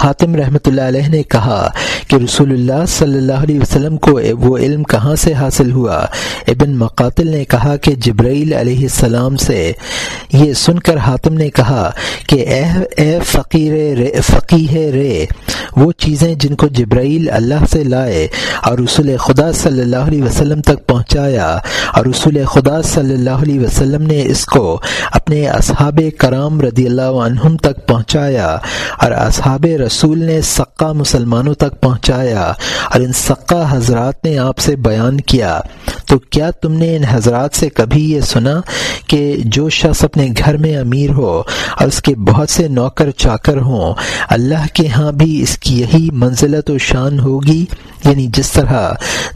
S1: حاتم رحمۃ اللہ علیہ نے کہا کہ رسول اللہ صلی اللہ علیہ وسلم کو وہ علم کہاں سے حاصل ہوا؟ ابن مقاتل نے کہا کہ جبرائیل علیہ السلام سے۔ یہ سن کر حاتم نے کہا کہ اے اے فقیر فقیر رے، وہ چیزیں جن کو جبرائیل اللہ سے لائے اور رسول خدا صلی اللہ علیہ وسلم تک پہنچایا اور رسول خدا صلی اللہ علیہ وسلم نے اس کو اپنے اصحاب کرام رضی اللہ عنہم تک پہنچایا اور اصحاب رسول رسول نے سقا مسلمانوں تک پہنچایا اور ان سقا حضرات نے آپ سے بیان کیا۔ تو کیا تم نے ان حضرات سے کبھی یہ سنا کہ جو شخص اپنے گھر میں امیر ہو اور اس کے بہت سے نوکر چاکر ہوں، اللہ کے ہاں بھی اس کی یہی منزلت و شان ہوگی؟ یعنی جس طرح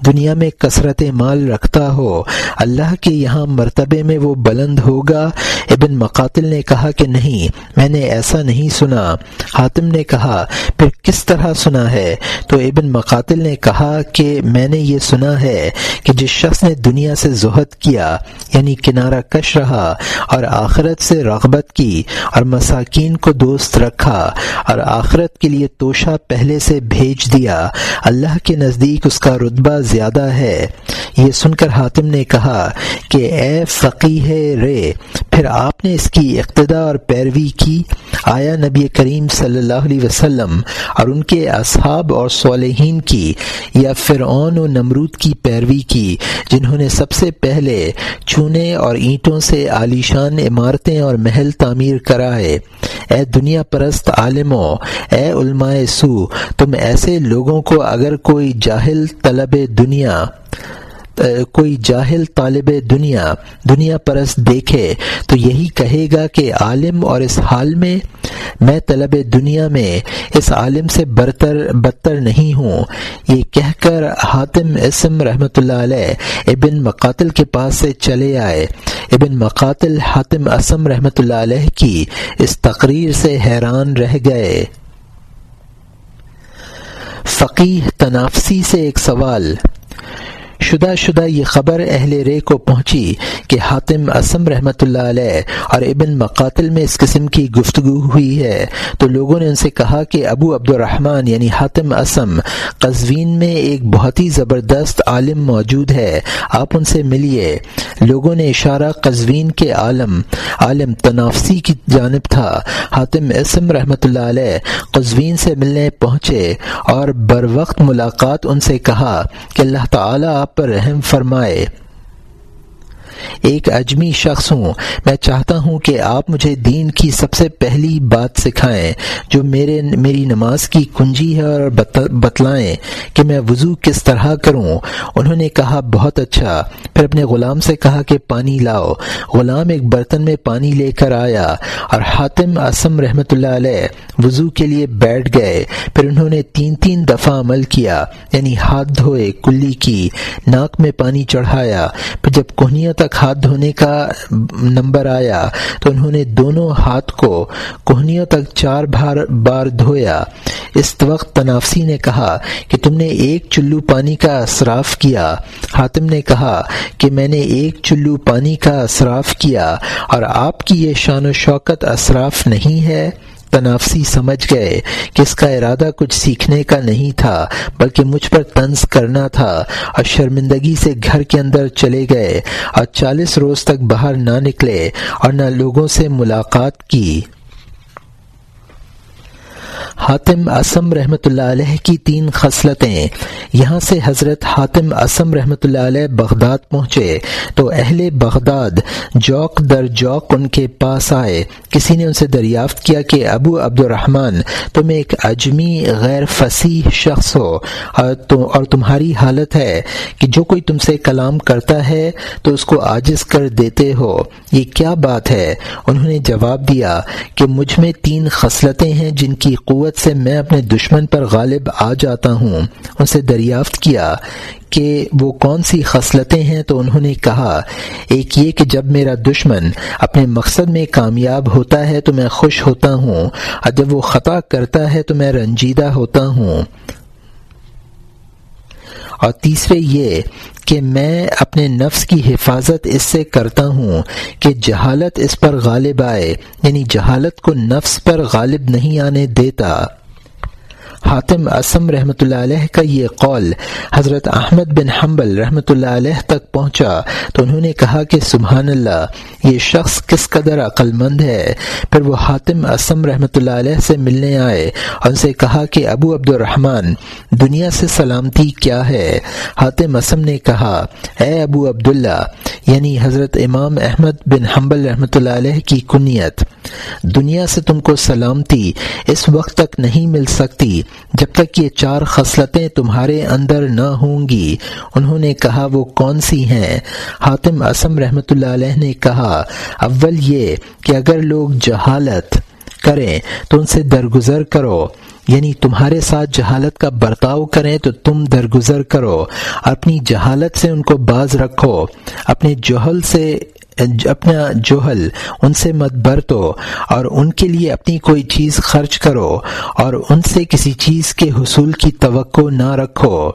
S1: دنیا میں کثرت مال رکھتا ہو، اللہ کے یہاں مرتبے میں وہ بلند ہوگا؟ ابن مقاتل نے کہا کہ نہیں، میں نے ایسا نہیں سنا۔ حاتم نے کہا پھر کس طرح سنا ہے؟ تو ابن مقاتل نے کہا کہ میں نے یہ سنا ہے کہ جس شخص نے دنیا سے زہد کیا یعنی کنارہ کش رہا اور آخرت سے رغبت کی اور مساکین کو دوست رکھا اور آخرت کے لیے توشہ پہلے سے بھیج دیا، اللہ کے نزدیک اس کا رتبہ زیادہ ہے۔ یہ سن کر حاتم نے کہا کہ اے فقی ہے رے، پھر آپ نے اس کی اقتدا اور پیروی کی؟ آیا نبی کریم صلی اللہ علیہ وسلم اور ان کے اصحاب اور صالحین کی یا فرعون و نمرود کی پیروی کی، جنہوں نے سب سے پہلے چونے اور اینٹوں سے عالیشان عمارتیں اور محل تعمیر کرائے۔ اے دنیا پرست عالموں اے علماء سو، تم ایسے لوگوں کو اگر کوئی جاہل طلب دنیا کوئی جاہل طالب دنیا دنیا پرست دیکھے تو یہی کہے گا کہ عالم اور اس حال میں میں طلب دنیا میں اس عالم سے برتر، بدتر نہیں ہوں۔ یہ کہہ کر حاتم اسم رحمۃ اللہ علیہ ابن مقاتل کے پاس سے چلے آئے۔ ابن مقاتل حاتم اسم رحمۃ اللہ علیہ کی اس تقریر سے حیران رہ گئے۔ فقیح تنافسی سے ایک سوال۔ شدہ شدہ یہ خبر اہل رے کو پہنچی کہ حاتم اسم رحمۃ اللہ علیہ اور ابن مقاتل میں اس قسم کی گفتگو ہوئی ہے۔ تو لوگوں نے ان سے کہا کہ ابو عبد الرحمن یعنی حاتم اسم قزوین میں ایک بہت ہی زبردست عالم موجود ہے۔ آپ ان سے ملیے۔ لوگوں نے اشارہ قزوین کے عالم عالم تنافسی کی جانب تھا۔ حاتم اسم رحمۃ اللہ علیہ قزوین سے ملنے پہنچے اور بر وقت ملاقات ان سے کہا کہ اللہ تعالیٰ آپ آپ پر رحم فرمائے۔ ایک اجمی شخص ہوں۔ میں چاہتا ہوں کہ آپ مجھے دین کی سب سے پہلی بات سکھائیں جو میرے میری نماز کی کنجی ہے اور بتلائیں کہ میں وضو کس طرح کروں۔ انہوں نے کہا، بہت اچھا۔ پھر اپنے غلام سے کہا کہ، پانی لاؤ۔ غلام ایک برتن میں پانی لے کر آیا اور حاتم اسم رحمۃ اللہ علیہ وضو کے لیے بیٹھ گئے۔ پھر انہوں نے تین تین دفعہ عمل کیا یعنی ہاتھ دھوئے، کلی کی، ناک میں پانی چڑھایا۔ پھر جب کوہنیوں تک ہاتھ دھونے کا نمبر آیا تو انہوں نے دونوں ہاتھ کو کوہنیوں تک چار بار بار دھویا۔ اس وقت تنافسی نے کہا کہ تم نے ایک چلو پانی کا اصراف کیا۔ حاتم نے کہا کہ میں نے ایک چلو پانی کا اصراف کیا اور آپ کی یہ شان و شوکت اصراف نہیں ہے۔ تنافسی سمجھ گئے کہ اس کا ارادہ کچھ سیکھنے کا نہیں تھا، بلکہ مجھ پر طنز کرنا تھا اور شرمندگی سے گھر کے اندر چلے گئے اور چالیس روز تک باہر نہ نکلے اور نہ لوگوں سے ملاقات کی۔ حاتم اسم رحمۃ اللہ علیہ کی تین خصلتیں۔ یہاں سے حضرت حاتم اسم رحمۃ اللہ علیہ بغداد پہنچے۔ تو اہل بغداد جوک در جوک ان کے پاس آئے۔ کسی نے ان سے دریافت کیا کہ ابو عبد الرحمن تم ایک اجمی غیر فصیح شخص ہو اور تمہاری حالت ہے کہ جو کوئی تم سے کلام کرتا ہے تو اس کو عاجز کر دیتے ہو۔ یہ کیا بات ہے؟ انہوں نے جواب دیا کہ مجھ میں تین خصلتیں ہیں جن کی قوت سے میں اپنے دشمن پر غالب آ جاتا ہوں۔ ان سے دریافت کیا کہ وہ کون سی خصلتیں ہیں تو انہوں نے کہا، ایک یہ کہ جب میرا دشمن اپنے مقصد میں کامیاب ہوتا ہے تو میں خوش ہوتا ہوں، اور جب وہ خطا کرتا ہے تو میں رنجیدہ ہوتا ہوں۔ اور تیسرے یہ کہ میں اپنے نفس کی حفاظت اس سے کرتا ہوں کہ جہالت اس پر غالب آئے یعنی جہالت کو نفس پر غالب نہیں آنے دیتا۔ حاتم اسم رحمۃ اللہ علیہ کا یہ قول حضرت احمد بن حنبل رحمۃ اللہ علیہ تک پہنچا تو انہوں نے کہا کہ سبحان اللہ یہ شخص کس قدر عقل مند ہے؟ پھر وہ حاتم اسم رحمۃ اللہ علیہ سے ملنے آئے اور ان سے کہا کہ ابو عبد الرحمن دنیا سے سلامتی کیا ہے؟ حاتم اسم نے کہا، اے ابو عبداللہ یعنی حضرت امام احمد بن حنبل رحمۃ اللہ علیہ کی کنیت۔ دنیا سے تم کو سلامتی اس وقت تک نہیں مل سکتی جب تک یہ چار خصلتیں تمہارے اندر نہ ہوں گی۔ انہوں نے کہا، وہ کون سی ہیں؟ حاتم اسم رحمۃ اللہ علیہ نے کہا، اول یہ کہ اگر لوگ جہالت کریں تو ان سے درگزر کرو۔ یعنی تمہارے ساتھ جہالت کا برتاؤ کریں تو تم درگزر کرو، اپنی جہالت سے ان کو باز رکھو، اپنے جوہل سے، اپنا جوہل ان سے مت برتو، اور ان کے لیے اپنی کوئی چیز خرچ کرو، اور ان سے کسی چیز کے حصول کی توقع نہ رکھو۔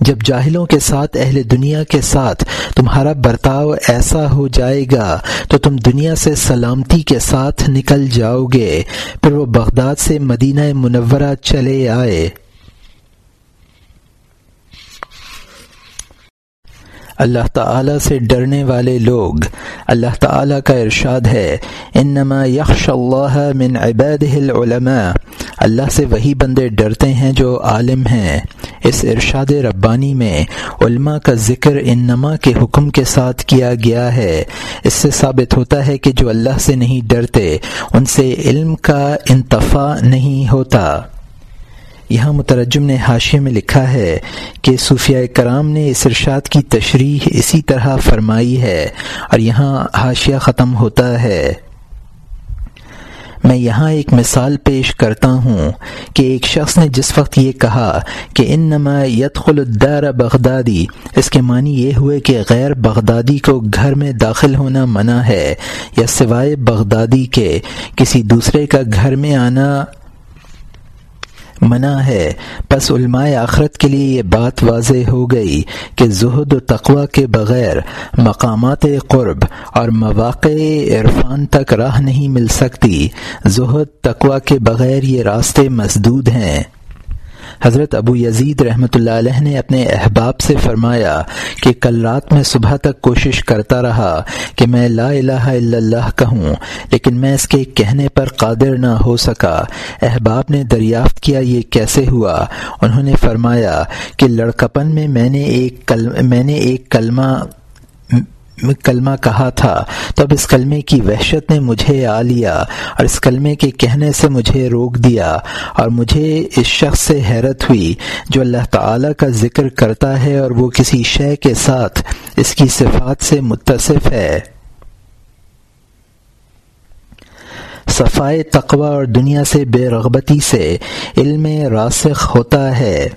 S1: جب جاہلوں کے ساتھ اہل دنیا کے ساتھ تمہارا برتاؤ ایسا ہو جائے گا تو تم دنیا سے سلامتی کے ساتھ نکل جاؤ گے۔ پھر وہ بغداد سے مدینہ منورہ چلے آئے۔ اللہ تعالی سے ڈرنے والے لوگ۔ اللہ تعالی کا ارشاد ہے۔ انما یخش اللہ من عباده العلماء۔ اللہ سے وہی بندے ڈرتے ہیں جو عالم ہیں۔ اس ارشاد ربانی میں علماء کا ذکر انما کے حکم کے ساتھ کیا گیا ہے۔ اس سے ثابت ہوتا ہے کہ جو اللہ سے نہیں ڈرتے، ان سے علم کا انتفاع نہیں ہوتا۔ یہاں مترجم نے حاشیے میں لکھا ہے کہ صوفیہ کرام نے اس ارشاد کی تشریح اسی طرح فرمائی ہے اور یہاں حاشیہ ختم ہوتا ہے۔ میں یہاں ایک مثال پیش کرتا ہوں کہ ایک شخص نے جس وقت یہ کہا کہ ان نما یدخل الدار بغدادی، اس کے معنی یہ ہوئے کہ غیر بغدادی کو گھر میں داخل ہونا منع ہے یا سوائے بغدادی کے، کسی دوسرے کا گھر میں آنا منع ہے۔ پس علماء آخرت کے لیے یہ بات واضح ہو گئی کہ زہد و تقوا کے بغیر مقامات قرب اور مواقع عرفان تک راہ نہیں مل سکتی۔ زہد تقوا کے بغیر یہ راستے مسدود ہیں۔ حضرت ابو یزید رحمۃ اللہ علیہ نے اپنے احباب سے فرمایا کہ کل رات میں صبح تک کوشش کرتا رہا کہ میں لا الہ الا اللہ کہوں، لیکن میں اس کے کہنے پر قادر نہ ہو سکا۔ احباب نے دریافت کیا یہ کیسے ہوا؟ انہوں نے فرمایا کہ لڑکپن میں میں نے ایک کل میں نے ایک کلمہ کلمہ کہا تھا، تب اس کلمے کی وحشت نے مجھے آ لیا اور اس کلمے کے کہنے سے مجھے روک دیا اور مجھے اس شخص سے حیرت ہوئی جو اللہ تعالی کا ذکر کرتا ہے اور وہ کسی شے کے ساتھ اس کی صفات سے متصف ہے۔ صفائے تقوی اور دنیا سے بے رغبتی سے علم راسخ ہوتا ہے۔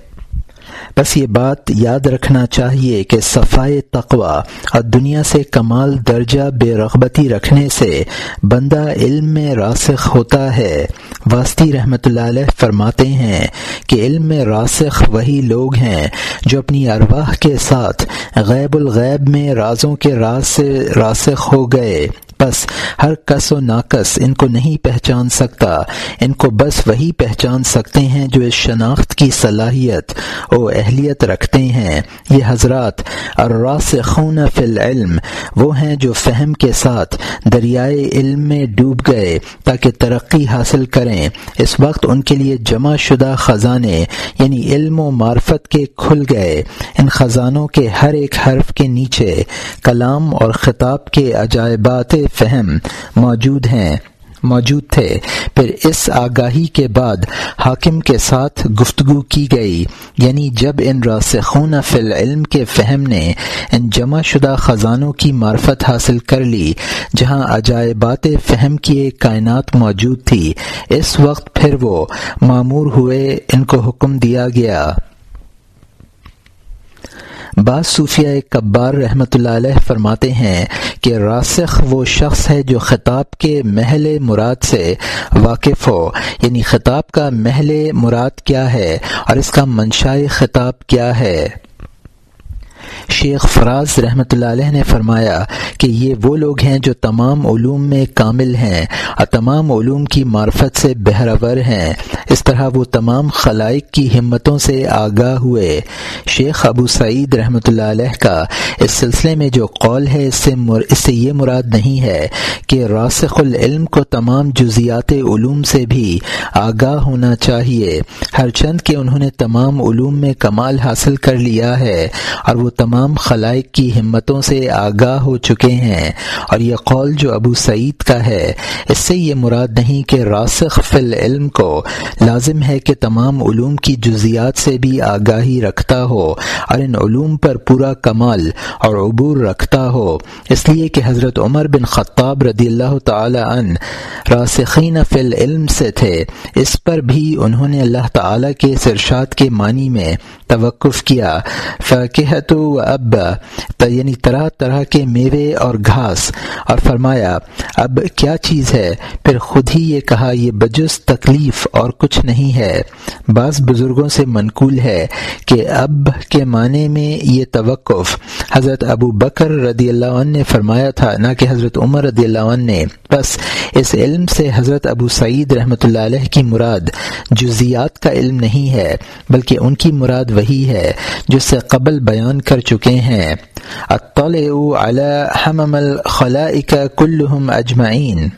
S1: بس یہ بات یاد رکھنا چاہیے کہ صفائے تقوا اور دنیا سے کمال درجہ بے رغبتی رکھنے سے بندہ علم میں راسخ ہوتا ہے۔ واسطی رحمۃ اللہ علیہ فرماتے ہیں کہ علم میں راسخ وہی لوگ ہیں جو اپنی ارواح کے ساتھ غیب الغیب میں رازوں کے راز سے راسخ ہو گئے۔ بس ہر کس و ناقص ان کو نہیں پہچان سکتا۔ ان کو بس وہی پہچان سکتے ہیں جو اس شناخت کی صلاحیت و اہلیت رکھتے ہیں۔ یہ حضرات الراسخون فی العلم، وہ ہیں جو فہم کے ساتھ دریائے علم میں ڈوب گئے تاکہ ترقی حاصل کریں۔ اس وقت ان کے لیے جمع شدہ خزانے یعنی علم و معرفت کے کھل گئے۔ ان خزانوں کے ہر ایک حرف کے نیچے کلام اور خطاب کے عجائبات فہم موجود ہیں، موجود تھے۔ پھر اس آگاہی کے بعد حاکم کے ساتھ گفتگو کی گئی۔ یعنی جب ان راسخون فی العلم کے فہم نے ان جمع شدہ خزانوں کی معرفت حاصل کر لی، جہاں عجائبات فہم کی ایک کائنات موجود تھی، اس وقت پھر وہ معمور ہوئے، ان کو حکم دیا گیا۔ بعض صوفیہ کبار رحمۃ اللہ علیہ فرماتے ہیں کہ راسخ وہ شخص ہے جو خطاب کے محل مراد سے واقف ہو یعنی خطاب کا محل مراد کیا ہے اور اس کا منشاء خطاب کیا ہے۔ شیخ فراز رحمۃ اللہ علیہ نے فرمایا کہ یہ وہ لوگ ہیں جو تمام علوم میں کامل ہیں اور تمام علوم کی معرفت سے بہرور ہیں۔ اس طرح وہ تمام خلائق کی ہمتوں سے آگاہ ہوئے۔ شیخ ابو سعید رحمۃ اللہ علیہ کا اس سلسلے میں جو قول ہے، اس سے مر... اس سے یہ مراد نہیں ہے کہ راسخ العلم کو تمام جزیات علوم سے بھی آگاہ ہونا چاہیے۔ ہر چند کے انہوں نے تمام علوم میں کمال حاصل کر لیا ہے اور وہ تمام خلائق کی ہمتوں سے آگاہ ہو چکے ہیں اور یہ قول جو ابو سعید کا ہے، اس سے یہ مراد نہیں کہ راسخ فی العلم کو لازم ہے کہ تمام علوم کی جزیات سے بھی آگاہی رکھتا ہو اور ان علوم پر پورا کمال اور عبور رکھتا ہو۔ اس لیے کہ حضرت عمر بن خطاب رضی اللہ تعالی عن راسخین فی العلم سے تھے۔ اس پر بھی انہوں نے اللہ تعالی کے سرشاد کے معنی میں توقف کیا۔ فاقحت و و ابا یعنی طرح طرح کے میوے اور گھاس۔ اور فرمایا، اب کیا چیز ہے؟ پھر خود ہی یہ کہا، یہ بجس تکلیف اور کچھ نہیں ہے۔ بعض بزرگوں سے منقول ہے کہ اب کے معنی میں یہ توقف۔ حضرت ابو بکر رضی اللہ عنہ نے فرمایا تھا، نہ کہ حضرت عمر رضی اللہ عنہ نے۔ بس اس علم سے حضرت ابو سعید رحمۃ اللہ علیہ کی مراد جزیات کا علم نہیں ہے، بلکہ ان کی مراد وہی ہے، جس سے قبل بیان کر چکے ہیں۔ اجمعین۔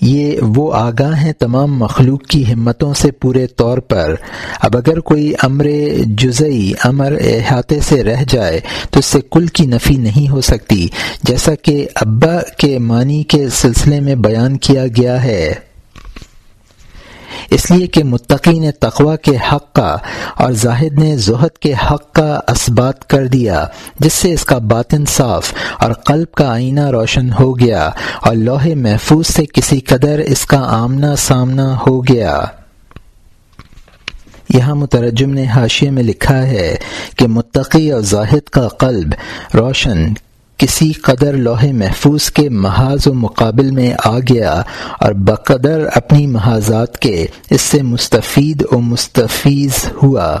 S1: یہ وہ آگاہ ہیں تمام مخلوق کی ہمتوں سے پورے طور پر۔ اب اگر کوئی امر جزئی، امر احاطے سے رہ جائے تو اس سے کل کی نفی نہیں ہو سکتی، جیسا کہ ابا کے معنی کے سلسلے میں بیان کیا گیا ہے۔ اس لیے کہ متقی نے تقوا کے حق کا اور زاہد نے زہد کے حق کا اسبات کر دیا، جس سے اس کا باطن صاف اور قلب کا آئینہ روشن ہو گیا اور لوہے محفوظ سے کسی قدر اس کا آمنا سامنا ہو گیا۔ یہاں مترجم نے حاشیے میں لکھا ہے کہ متقی اور زاہد کا قلب روشن کسی قدر لوہے محفوظ کے محاذ و مقابل میں آ گیا اور بقدر اپنی محاذات کے اس سے مستفید و مستفیض ہوا۔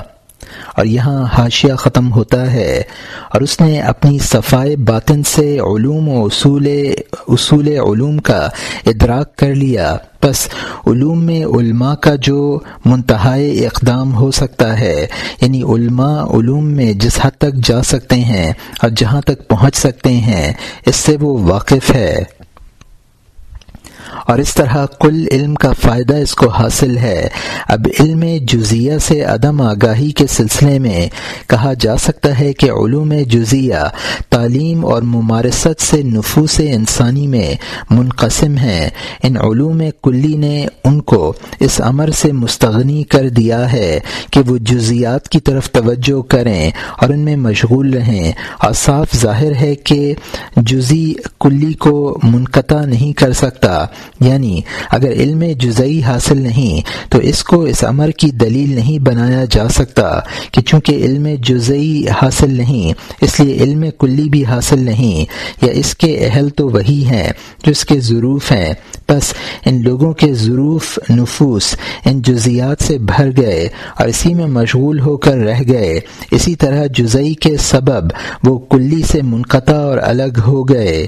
S1: اور یہاں حاشیہ ختم ہوتا ہے اور اس نے اپنی صفائے باطن سے علوم و اصول اصول علوم کا ادراک کر لیا۔ بس علوم میں علماء کا جو منتہائی اقدام ہو سکتا ہے یعنی علماء علوم میں جس حد تک جا سکتے ہیں اور جہاں تک پہنچ سکتے ہیں، اس سے وہ واقف ہے۔ اور اس طرح کل علم کا فائدہ اس کو حاصل ہے۔ اب علم جزیہ سے عدم آگاہی کے سلسلے میں کہا جا سکتا ہے کہ علوم جزیہ تعلیم اور ممارست سے نفوس انسانی میں منقسم ہیں۔ ان علوم کلی نے ان کو اس امر سے مستغنی کر دیا ہے کہ وہ جزیات کی طرف توجہ کریں اور ان میں مشغول رہیں۔ اور صاف ظاہر ہے کہ جزی کلی کو منقطع نہیں کر سکتا۔ یعنی اگر علم جزئی حاصل نہیں، تو اس کو اس امر کی دلیل نہیں بنایا جا سکتا کہ چونکہ علم جزئی حاصل نہیں، اس لیے علم کلی بھی حاصل نہیں، یا اس کے اہل تو وہی ہیں جو اس کے ضروف ہیں۔ بس ان لوگوں کے ضروف نفوس ان جزیات سے بھر گئے اور اسی میں مشغول ہو کر رہ گئے۔ اسی طرح جزئی کے سبب وہ کلی سے منقطع اور الگ ہو گئے۔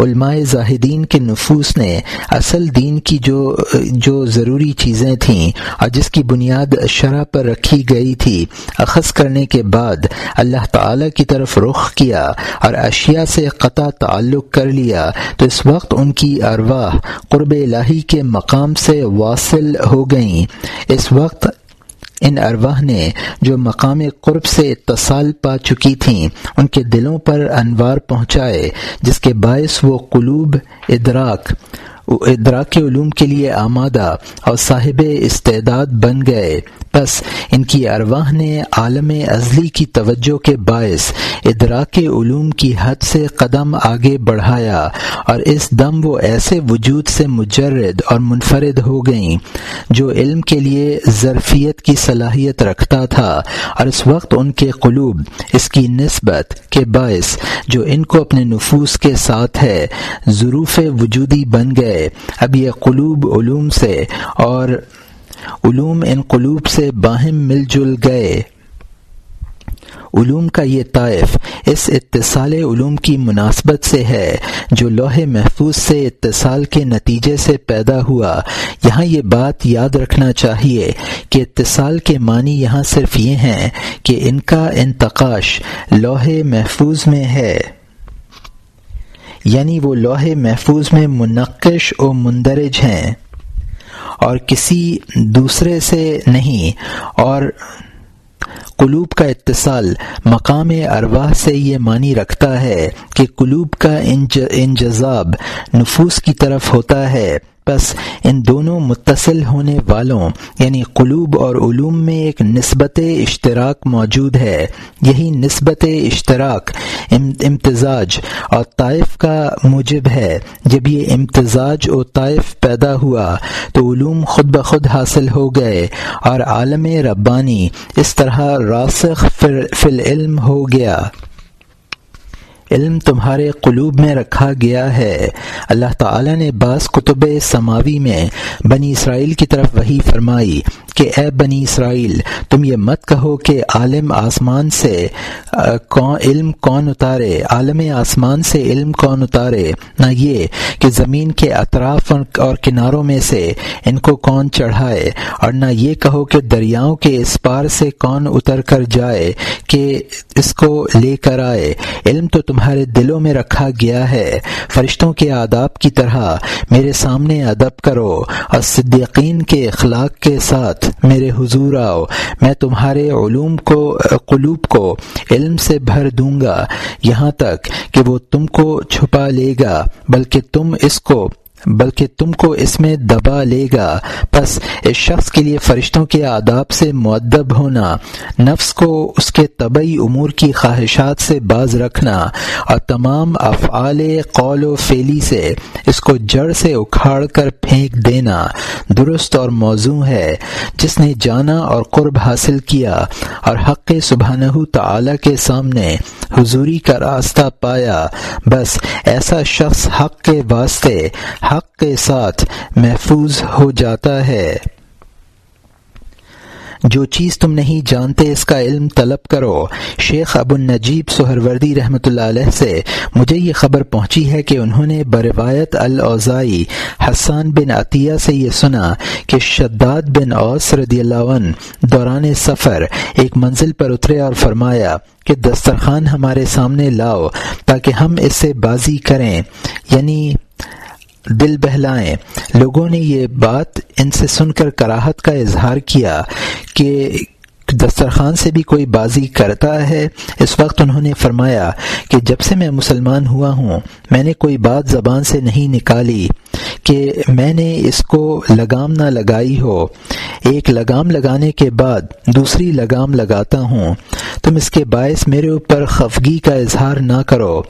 S1: علماء زاہدین کے نفوس نے اصل دین کی جو جو ضروری چیزیں تھیں اور جس کی بنیاد شرح پر رکھی گئی تھی، اخذ کرنے کے بعد اللہ تعالی کی طرف رخ کیا اور اشیاء سے قطع تعلق کر لیا، تو اس وقت ان کی ارواح قرب الہی کے مقام سے واصل ہو گئیں۔ اس وقت ان ارواح نے جو مقام قرب سے اتصال پا چکی تھیں، ان کے دلوں پر انوار پہنچائے، جس کے باعث وہ قلوب، ادراک ادراک علوم کے لیے آمادہ اور صاحب استعداد بن گئے۔ بس ان کی ارواح نے عالم ازلی کی توجہ کے باعث ادراک علوم کی حد سے قدم آگے بڑھایا اور اس دم وہ ایسے وجود سے مجرد اور منفرد ہو گئیں جو علم کے لیے ظرفیت کی صلاحیت رکھتا تھا اور اس وقت ان کے قلوب اس کی نسبت کے باعث جو ان کو اپنے نفوس کے ساتھ ہے ظروف وجودی بن گئے۔ اب یہ قلوب علوم سے اور علوم ان قلوب سے باہم مل جل گئے۔ علوم کا یہ طائف اس اتصال علوم کی مناسبت سے ہے جو لوہے محفوظ سے اتصال کے نتیجے سے پیدا ہوا۔ یہاں یہ بات یاد رکھنا چاہیے کہ اتصال کے معنی یہاں صرف یہ ہیں کہ ان کا انتقاش لوہے محفوظ میں ہے۔ یعنی وہ لوہے محفوظ میں منقش و مندرج ہیں اور کسی دوسرے سے نہیں اور قلوب کا اتصال مقام ارواح سے یہ معنی رکھتا ہے کہ قلوب کا انجذاب نفوس کی طرف ہوتا ہے۔ بس ان دونوں متصل ہونے والوں یعنی قلوب اور علوم میں ایک نسبت اشتراک موجود ہے۔ یہی نسبت اشتراک امتزاج اور طائف کا موجب ہے۔ جب یہ امتزاج و طائف پیدا ہوا تو علوم خود بخود حاصل ہو گئے اور عالم ربانی اس طرح راسخ فی العلم ہو گیا۔ علم تمہارے قلوب میں رکھا گیا ہے۔ اللہ تعالی نے بعض کتب سماوی میں بنی اسرائیل کی طرف وہی فرمائی کہ اے بنی اسرائیل، تم یہ مت کہو کہ عالم آسمان سے کون علم کون اتارے، عالم آسمان سے علم کون اتارے؟ نہ یہ کہ زمین کے اطراف اور کناروں میں سے ان کو کون چڑھائے، اور نہ یہ کہو کہ دریاؤں کے اس پار سے کون اتر کر جائے کہ اس کو لے کر آئے۔ علم تو تم تمہارے دلوں میں رکھا گیا ہے۔ فرشتوں کے آداب کی طرح میرے سامنے ادب کرو اور صدیقین کے اخلاق کے ساتھ میرے حضور آؤ۔ میں تمہارے علوم کو، قلوب کو علم سے بھر دوں گا۔ یہاں تک کہ وہ تم کو چھپا لے گا، بلکہ تم اس کو بلکہ تم کو اس میں دبا لے گا۔ بس اس شخص کے لیے فرشتوں کے آداب سے معدب ہونا، نفس کو اس کے طبعی امور کی خواہشات سے باز رکھنا اور تمام افعال قول و فیلی سے اس کو جڑ سے اکھاڑ کر پھینک دینا درست اور موضوع ہے۔ جس نے جانا اور قرب حاصل کیا اور حق سبحانہ تعالی کے سامنے حضوری کا راستہ پایا۔ بس ایسا شخص حق کے واسطے حق کے ساتھ محفوظ ہو جاتا ہے۔ جو چیز تم نہیں جانتے، اس کا علم طلب کرو۔ شیخ ابو النجیب سہروردی رحمۃ اللہ علیہ سے مجھے یہ خبر پہنچی ہے کہ انہوں نے بروایت الاوزائی حسان بن عطیہ سے یہ سنا کہ شداد بن اوس رضی اللہ عنہ دوران سفر ایک منزل پر اترے اور فرمایا کہ دسترخوان ہمارے سامنے لاؤ تاکہ ہم اس سے بازی کریں۔ یعنی دل بہلائیں۔ لوگوں نے یہ بات ان سے سن کر کراہت کا اظہار کیا کہ دسترخوان سے بھی کوئی بازی کرتا ہے۔ اس وقت انہوں نے فرمایا کہ جب سے میں مسلمان ہوا ہوں، میں نے کوئی بات زبان سے نہیں نکالی۔ کہ میں نے اس کو لگام نہ لگائی ہو۔ ایک لگام لگانے کے بعد دوسری لگام لگاتا ہوں۔ تم اس کے باعث میرے اوپر خفگی کا اظہار نہ کرو۔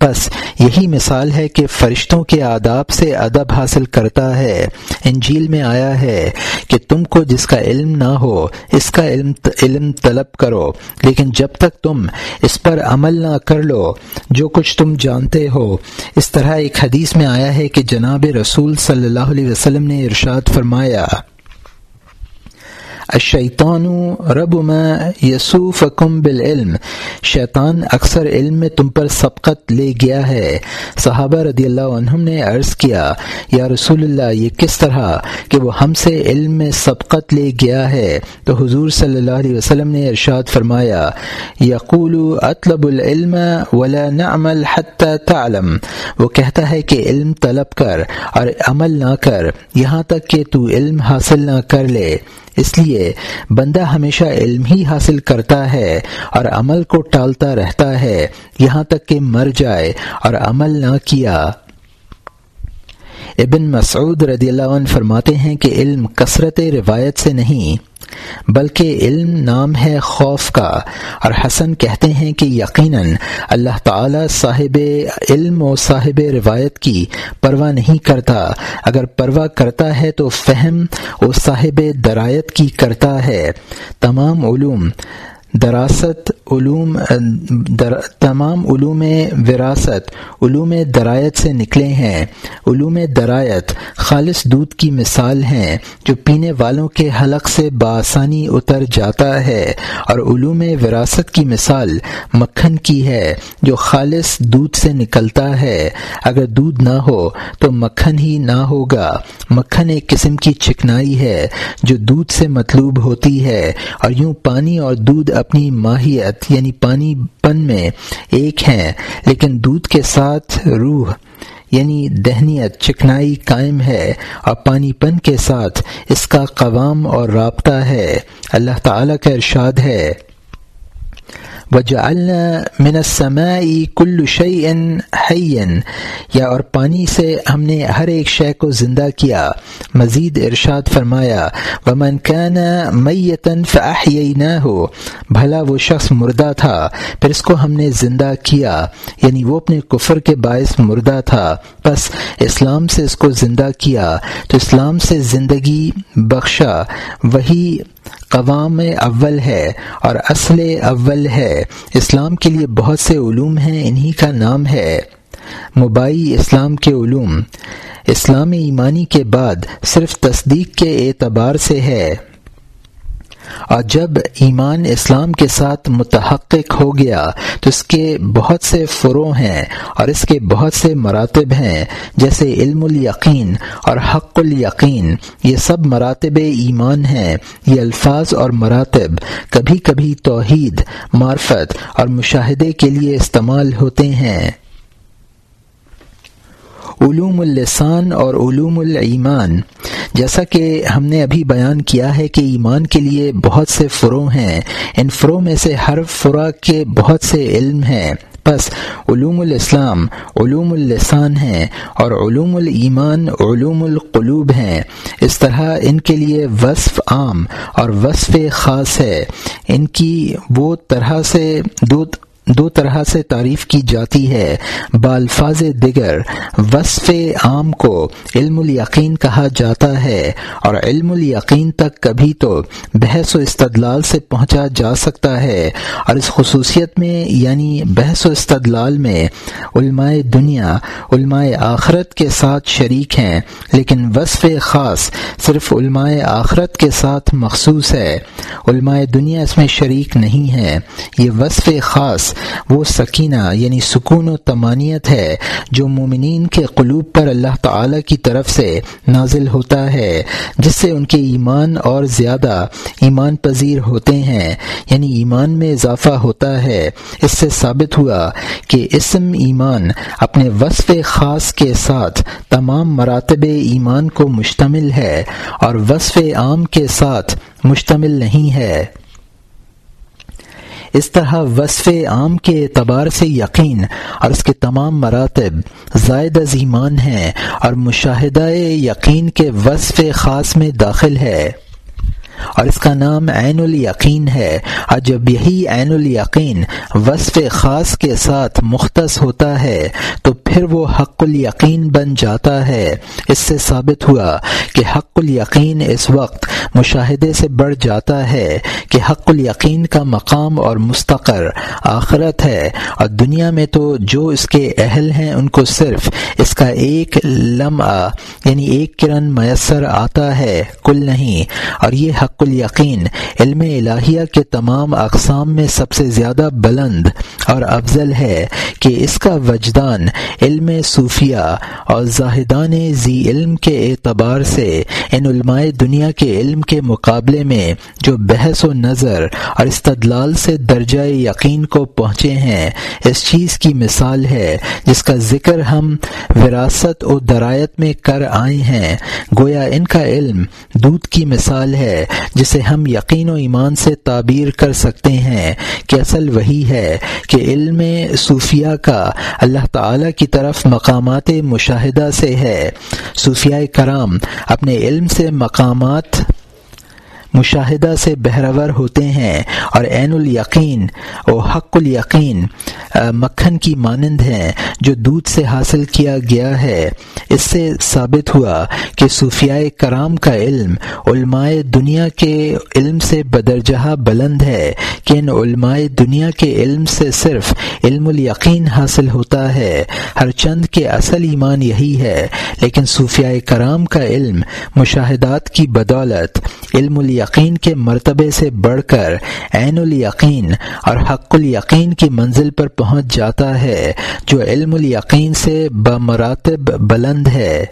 S1: بس یہی مثال ہے کہ فرشتوں کے آداب سے ادب حاصل کرتا ہے۔ انجیل میں آیا ہے کہ تم کو جس کا علم نہ ہو، اس کا علم علم طلب کرو۔ لیکن جب تک تم اس پر عمل نہ کر لو، جو کچھ تم جانتے ہو۔ اس طرح ایک حدیث میں آیا ہے کہ جناب رسول صلی اللہ علیہ وسلم نے ارشاد فرمایا الشیطان رب ما یسوفکم بالعلم، شیطان اکثر علم میں تم پر سبقت لے گیا ہے۔ صحابہ رضی اللہ عنہم نے عرض کیا، یا رسول اللہ، یہ کس طرح کہ وہ ہم سے علم میں سبقت لے گیا ہے؟ تو حضور صلی اللہ علیہ وسلم نے ارشاد فرمایا یقول اطلب العلم ولا نعمل حتى تعلم۔ وہ کہتا ہے کہ علم طلب کر اور عمل نہ کر، یہاں تک کہ تو علم حاصل نہ کر لے۔ اس لیے بندہ ہمیشہ علم ہی حاصل کرتا ہے اور عمل کو ٹالتا رہتا ہے، یہاں تک کہ مر جائے اور عمل نہ کیا۔ ابن مسعود رضی اللہ عنہ فرماتے ہیں کہ علم کثرت روایت سے نہیں، بلکہ علم نام ہے خوف کا۔ اور حسن کہتے ہیں کہ یقیناً اللہ تعالی صاحب علم و صاحب روایت کی پرواہ نہیں کرتا۔ اگر پرواہ کرتا ہے تو فہم و صاحب درایت کی کرتا ہے۔ تمام علوم، دراست علوم، در تمام علوم وراثت، علوم درایت سے نکلے ہیں۔ علوم درایت خالص دودھ کی مثال ہیں جو پینے والوں کے حلق سے بآسانی اتر جاتا ہے۔ اور علوم وراثت کی مثال مکھن کی ہے جو خالص دودھ سے نکلتا ہے۔ اگر دودھ نہ ہو تو مکھن ہی نہ ہوگا۔ مکھن ایک قسم کی چکنائی ہے جو دودھ سے مطلوب ہوتی ہے۔ اور یوں پانی اور دودھ اپنی ماہیت یعنی پانی پن میں ایک ہیں، لیکن دودھ کے ساتھ روح یعنی دہنیت، چکنائی قائم ہے اور پانی پن کے ساتھ اس کا قوام اور رابطہ ہے۔ اللہ تعالی کا ارشاد ہے۔ من السماء کل شعی حین یا اور پانی سے ہم نے ہر ایک شے کو زندہ کیا. مزید ارشاد فرمایا، ومن كان میتن فاحیینہ ہو بھلا وہ شخص مردہ تھا، پھر اس کو ہم نے زندہ کیا. یعنی وہ اپنے کفر کے باعث مردہ تھا. بس اسلام سے اس کو زندہ کیا. تو اسلام سے زندگی بخشا. وہی قوام اول ہے اور اصل اول ہے۔ اسلام کے لیے بہت سے علوم ہیں، انہی کا نام ہے مبائی اسلام کے علوم۔ اسلام ایمانی کے بعد صرف تصدیق کے اعتبار سے ہے۔ اور جب ایمان اسلام کے ساتھ متحقق ہو گیا تو اس کے بہت سے فرو ہیں اور اس کے بہت سے مراتب ہیں، جیسے علم الیقین اور حق الیقین۔ یہ سب مراتب ایمان ہیں، یہ الفاظ اور مراتب۔ کبھی کبھی توحید، معرفت اور مشاہدے کے لیے استعمال ہوتے ہیں۔ علوم اللسان اور علوم الایمان۔ جیسا کہ ہم نے ابھی بیان کیا ہے کہ ایمان کے لیے بہت سے فرو ہیں۔ ان فرو میں سے ہر فرا کے بہت سے علم ہیں۔ بس علوم الاسلام، علوم اللسان ہیں اور علوم الایمان، علوم القلوب ہیں۔ اس طرح ان کے لیے وصف عام اور وصف خاص ہے۔ ان کی وہ طرح سے دو دو طرح سے تعریف کی جاتی ہے۔ بالفاظ دیگر، وصف عام کو علم الیقین کہا جاتا ہے اور علم الیقین تک کبھی تو بحث و استدلال سے پہنچا جا سکتا ہے۔ اور اس خصوصیت میں یعنی بحث و استدلال میں، علماء دنیا، علماء آخرت کے ساتھ شریک ہیں۔ لیکن وصف خاص صرف علماء آخرت کے ساتھ مخصوص ہے۔ علماء دنیا اس میں شریک نہیں ہے یہ وصف خاص وہ سکینہ یعنی سکون و تمانیت ہے جو مومنین کے قلوب پر اللہ تعالی کی طرف سے نازل ہوتا ہے، جس سے ان کے ایمان اور زیادہ ایمان پذیر ہوتے ہیں یعنی ایمان میں اضافہ ہوتا ہے۔ اس سے ثابت ہوا کہ اسم ایمان اپنے وصف خاص کے ساتھ تمام مراتب ایمان کو مشتمل ہے اور وصف عام کے ساتھ مشتمل نہیں ہے۔ اس طرح وصف عام کے اعتبار سے یقین اور اس کے تمام مراتب زائد از ایمان ہیں اور مشاہدہ یقین کے وصف خاص میں داخل ہے۔ اور اس کا نام عین الیقین ہے۔ اور جب یہی عین الیقین وصف خاص کے ساتھ مختص ہوتا ہے، تو پھر وہ حق الیقین بن جاتا ہے۔ اس سے ثابت ہوا کہ حق الیقین اس وقت مشاہدے سے بڑھ جاتا ہے کہ حق الیقین کا مقام اور مستقر آخرت ہے۔ اور دنیا میں تو جو اس کے اہل ہیں، ان کو صرف اس کا ایک لمحہ یعنی ایک کرن میسر آتا ہے، کل نہیں۔ اور یہ حق الیقین علم الہیہ کے تمام اقسام میں سب سے زیادہ بلند اور افضل ہے کہ اس کا وجدان علم صوفیہ اور زاہدان ذی علم کے اعتبار سے ان علماء دنیا کے علم کے مقابلے میں جو بحث و نظر اور استدلال سے درجہ یقین کو پہنچے ہیں، اس چیز کی مثال ہے جس کا ذکر ہم وراثت و درایت میں کر آئے ہیں۔ گویا ان کا علم دودھ کی مثال ہے جسے ہم یقین و ایمان سے تعبیر کر سکتے ہیں کہ اصل وہی ہے کہ علم صوفیہ کا اللہ تعالی کی طرف مقامات مشاہدہ سے ہے۔ صوفیہ کرام اپنے علم سے مقامات مشاہدہ سے بہرور ہوتے ہیں اور عین الیقین و حق الیقین مکھن کی مانند ہیں جو دودھ سے حاصل کیا گیا ہے۔ اس سے ثابت ہوا کہ صوفیاء کرام کا علم علماء دنیا کے علم سے بدرجہ بلند ہے کہ ان علماء دنیا کے علم سے صرف علم الیقین حاصل ہوتا ہے۔ ہر چند کے اصل ایمان یہی ہے، لیکن صوفیاء کرام کا علم مشاہدات کی بدولت، علم الیقین یقین کے مرتبے سے بڑھ کر عین الیقین اور حق الیقین کی منزل پر پہنچ جاتا ہے، جو علم الیقین سے بمراتب بلند ہے۔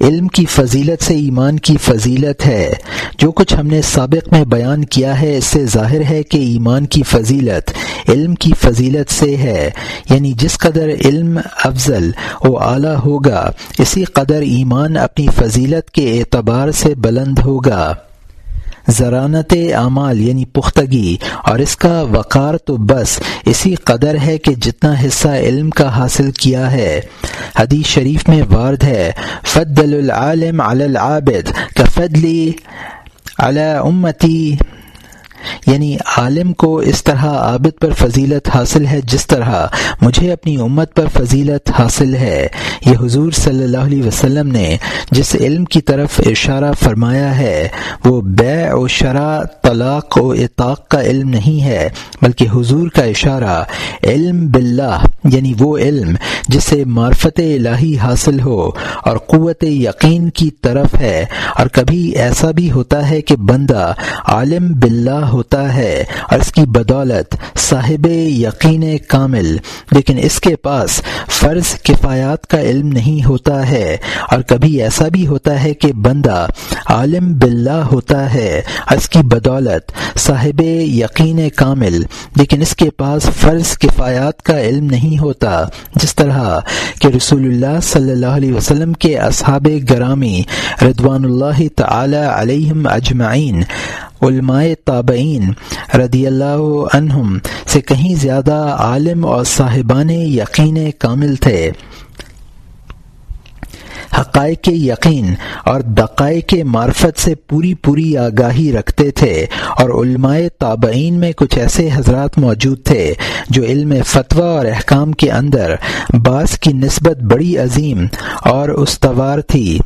S1: علم کی فضیلت سے ایمان کی فضیلت ہے۔ جو کچھ ہم نے سابق میں بیان کیا ہے، اس سے ظاہر ہے کہ ایمان کی فضیلت علم کی فضیلت سے ہے۔ یعنی جس قدر علم افضل و اعلیٰ ہوگا، اسی قدر ایمان اپنی فضیلت کے اعتبار سے بلند ہوگا۔ زرانت اعمال یعنی پختگی۔ اور اس کا وقار تو بس، اسی قدر ہے کہ جتنا حصہ علم کا حاصل کیا ہے۔ حدیث شریف میں وارد ہے فدل العالم علی العابد کفدلی علی امتی یعنی عالم کو اس طرح عابد پر فضیلت حاصل ہے جس طرح مجھے اپنی امت پر فضیلت حاصل ہے۔ یہ حضور صلی اللہ علیہ وسلم نے جس علم کی طرف اشارہ فرمایا ہے، وہ بے و شرح طلاق و اطاق کا علم نہیں ہے، بلکہ حضور کا اشارہ علم باللہ یعنی وہ علم جسے معرفت الہی حاصل ہو اور قوت یقین کی طرف ہے۔ اور کبھی ایسا بھی ہوتا ہے کہ بندہ عالم باللہ ہوتا ہے اور اس کی بدولت صاحب یقین کامل، لیکن اس کے پاس فرض کفایات کا علم نہیں ہوتا ہے، اور کبھی ایسا بھی ہوتا ہے کہ بندہ عالم باللہ ہوتا ہے اور اس کی بدولت صاحب یقین کامل، لیکن اس کے پاس فرض کفایات کا علم نہیں ہوتا۔ جس طرح کہ رسول اللہ صلی اللہ علیہ وسلم کے اصحاب گرامی ردوان اللہ تعالی علیہم اجمعین علماء تابعین رضی اللہ عنہم سے کہیں زیادہ عالم اور صاحبان یقین کامل تھے۔ حقائق یقین اور دقائق معرفت سے پوری پوری آگاہی رکھتے تھے اور علماء تابعین میں کچھ ایسے حضرات موجود تھے جو علم فتویٰ اور احکام کے اندر بعض کی نسبت بڑی عظیم اور استوار تھی۔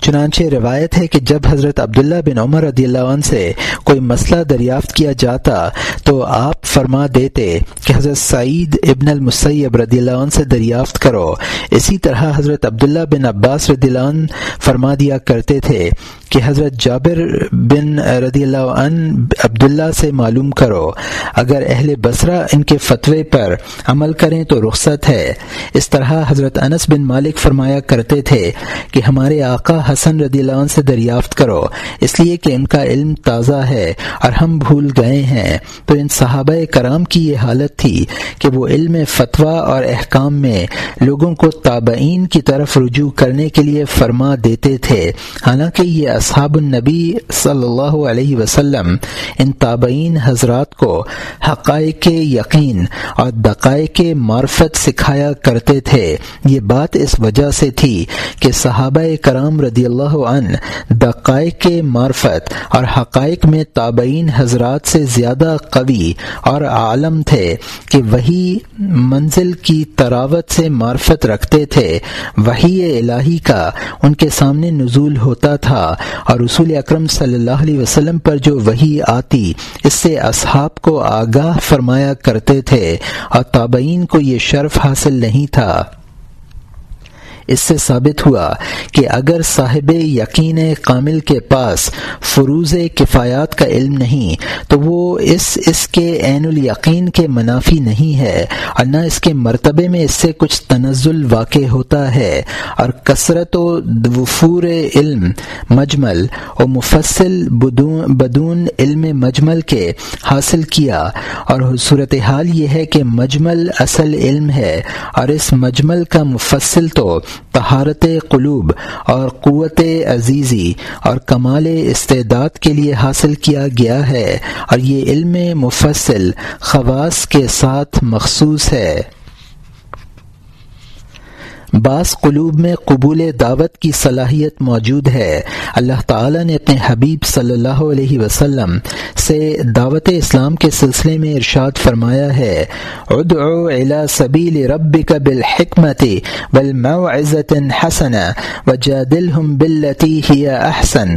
S1: چنانچہ روایت ہے کہ جب حضرت عبداللہ بن عمر رضی اللہ عنہ سے کوئی مسئلہ دریافت کیا جاتا تو آپ فرما دیتے کہ حضرت سعید ابن المسیب رضی اللہ عنہ سے دریافت کرو۔ اسی طرح حضرت عبداللہ بن عباس رضی اللہ عنہ فرما دیا کرتے تھے کہ حضرت جابر بن رضی اللہ عنہ عبداللہ سے معلوم کرو۔ اگر اہل بصرہ ان کے فتوے پر عمل کریں تو رخصت ہے۔ اس طرح حضرت انس بن مالک فرمایا کرتے تھے کہ ہمارے آقا حسن رضی اللہ عنہ سے دریافت کرو۔ اس لیے کہ ان کا علم تازہ ہے اور ہم بھول گئے ہیں۔ تو ان صحابہ کرام کی یہ حالت تھی کہ وہ علم فتویٰ اور احکام میں لوگوں کو تابعین کی طرف رجوع کرنے کے لیے فرما دیتے تھے۔ حالانکہ یہ اصحاب النبی صلی اللہ علیہ وسلم ان تابعین حضرات کو حقائق یقین اور دقائق معرفت سکھایا کرتے تھے۔ یہ بات اس وجہ سے تھی کہ صحابہ کرام رضی رضی اللہ عنہ دقائق کے معرفت اور حقائق میں تابعین حضرات سے زیادہ قوی اور عالم تھے کہ وہی منزل کی تراوت سے معرفت رکھتے تھے، وہی الہی کا ان کے سامنے نزول ہوتا تھا اور رسول اکرم صلی اللہ علیہ وسلم پر جو وہی آتی، اس سے اصحاب کو آگاہ فرمایا کرتے تھے اور تابعین کو یہ شرف حاصل نہیں تھا۔ اس سے ثابت ہوا کہ اگر صاحب یقین کامل کے پاس فروز کفایات کا علم نہیں، تو وہ اس اس کے عین الیقین کے منافی نہیں ہے اور نہ اس کے مرتبے میں اس سے کچھ تنزل واقع ہوتا ہے۔ اور کثرت و وفور علم مجمل و مفصل بدون بدون علم مجمل کے حاصل کیا۔ اور صورت حال یہ ہے کہ مجمل اصل علم ہے اور اس مجمل کا مفصل تو طہارت قلوب اور قوت عزیزی اور کمال استعداد کے لیے حاصل کیا گیا ہے اور یہ علم مفصل خواص کے ساتھ مخصوص ہے۔ بعض قلوب میں قبول دعوت کی صلاحیت موجود ہے۔ اللہ تعالی نے اپنے حبیب صلی اللہ علیہ وسلم سے دعوت اسلام کے سلسلے میں ارشاد فرمایا ہے۔ ادعو الى سبیل ربک بالحکمت والموعظت حسن وجادلهم باللتی ہی احسن۔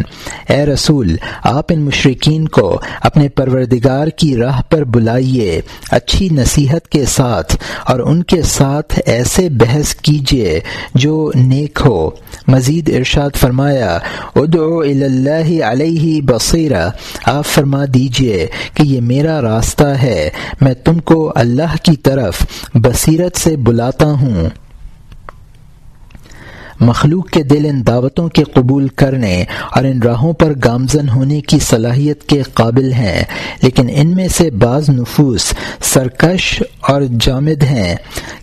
S1: اے رسول، آپ ان مشرقین کو اپنے پروردگار کی راہ پر بلائیے، اچھی نصیحت کے ساتھ اور ان کے ساتھ ایسے بحث کیجیے۔ جو نیک ہو۔ مزید ارشاد فرمایا، ادعو اللہ علیہ بصیرہ۔ آپ فرما دیجیے کہ یہ میرا راستہ ہے۔ میں تم کو اللہ کی طرف بصیرت سے بلاتا ہوں۔ مخلوق کے دل ان دعوتوں کے قبول کرنے اور ان راہوں پر گامزن ہونے کی صلاحیت کے قابل ہیں۔ لیکن ان میں سے بعض نفوس سرکش اور جامد ہیں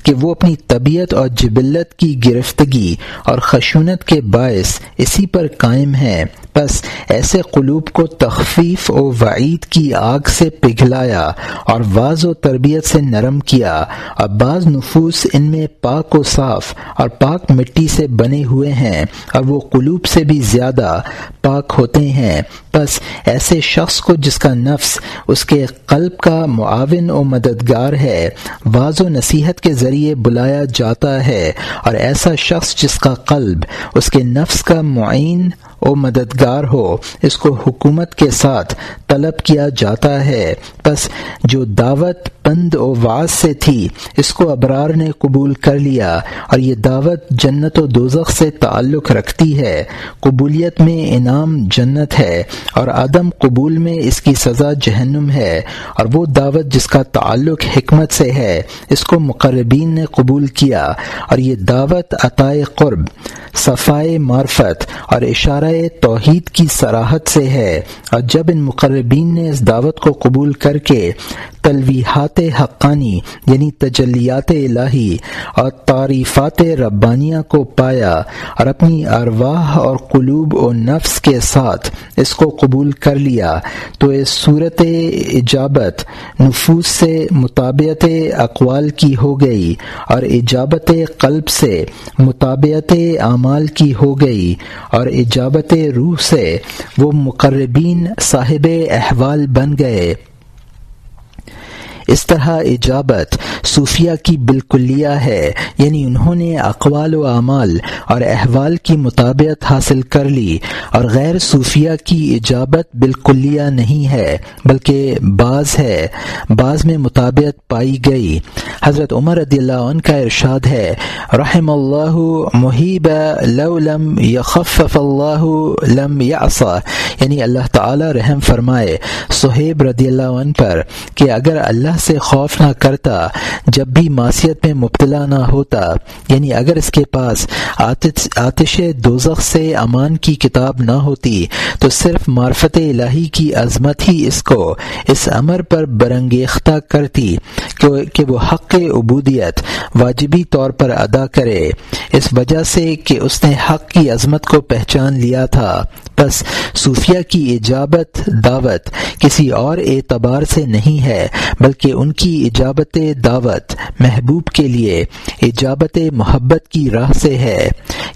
S1: کہ وہ اپنی طبیعت اور جبلت کی گرفتگی اور خشونت کے باعث اسی پر قائم ہیں۔ بس ایسے قلوب کو تخفیف و وعید کی آگ سے پگھلایا اور واض و تربیت سے نرم کیا اور بعض نفوس ان میں پاک و صاف اور پاک مٹی سے بنے ہوئے ہیں اور وہ قلوب سے بھی زیادہ پاک ہوتے ہیں۔ بس ایسے شخص کو جس کا نفس اس کے قلب کا معاون و مددگار ہے واض و نصیحت کے ذریعے بلایا جاتا ہے اور ایسا شخص جس کا قلب، اس کے نفس کا معین و مددگار ہو، اس کو حکومت کے ساتھ طلب کیا جاتا ہے۔ بس جو دعوت پند و واز سے تھی، اس کو ابرار نے قبول کر لیا اور یہ دعوت جنت و دوزخ سے تعلق رکھتی ہے۔ قبولیت میں انعام جنت ہے اور عدم قبول میں اس کی سزا جہنم ہے اور وہ دعوت جس کا تعلق حکمت سے ہے، اس کو مقربین نے قبول کیا اور یہ دعوت عطائے قرب، صفائے معرفت اور اشارہ توحید کی سراحت سے ہے۔ اور جب ان مقربین نے اس دعوت کو قبول کر کے تلویحات حقانی یعنی تجلیات الہی اور تعریفات ربانیہ کو پایا اور اپنی ارواح اور قلوب و نفس کے ساتھ اس کو قبول کر لیا۔ تو اس صورت ایجابت نفوس سے مطابعت اقوال کی ہو گئی اور ایجابت قلب سے مطابعت اعمال کی ہو گئی اور ایجابت روح سے وہ مقربین صاحب احوال بن گئے۔ اس طرح ایجابت صوفیہ کی بالکلیہ ہے یعنی انہوں نے اقوال و اعمال اور احوال کی مطابعت حاصل کر لی اور غیر صوفیہ کی ایجابت بالکلیہ نہیں ہے، بلکہ بعض ہے، بعض میں مطابعت پائی گئی۔ حضرت عمر رضی اللہ عنہ کا ارشاد ہے، رحم اللہ محیب لو لم یخفف اللہ لم یعصا یعنی اللہ تعالی رحم فرمائے صہیب رضی اللہ عنہ پر کہ اگر اللہ سے خوف نہ کرتا، جب بھی معصیت میں مبتلا نہ ہوتا۔ یعنی اگر اس کے پاس آتش دوزخ سے امان کی کتاب نہ ہوتی، تو صرف معرفت الہی کی عظمت ہی اس کو اس امر پر برنگیختہ کرتی کہ وہ حق عبودیت واجبی طور پر ادا کرے۔ اس وجہ سے کہ اس نے حق کی عظمت کو پہچان لیا تھا۔ بس صوفیہ کی ایجابت دعوت کسی اور اعتبار سے نہیں ہے، بلکہ ان کی ایجابت دعوت محبوب کے لیے ایجابت محبت کی راہ سے ہے۔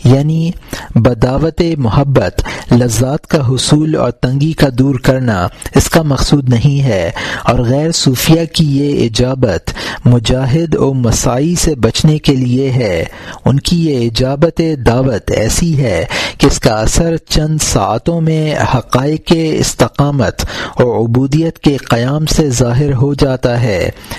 S1: یعنی بدعوت محبت، لذات کا حصول اور تنگی کا دور کرنا اس کا مقصود نہیں ہے۔ اور غیر صوفیہ کی یہ ایجابت مجاہد و مسائی سے بچنے کے لیے ہے۔ ان کی یہ ایجابت دعوت ایسی ہے کہ اس کا اثر چند ساعتوں میں حقائق استقامت اور عبودیت کے قیام سے ظاہر ہو جاتا ہے۔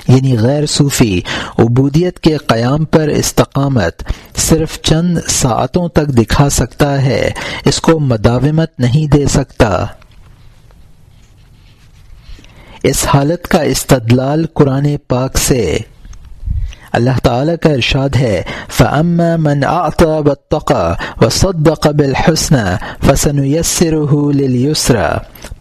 S1: یعنی غیر صوفی، عبودیت کے قیام پر استقامت صرف چند ساعتوں تک دکھا سکتا ہے، اس کو مداومت نہیں دے سکتا۔ اس حالت کا استدلال قرآن پاک سے اللہ تعالیٰ کا ارشاد ہے فعم من آتا بطقا و صد قبل حسن فسن یسر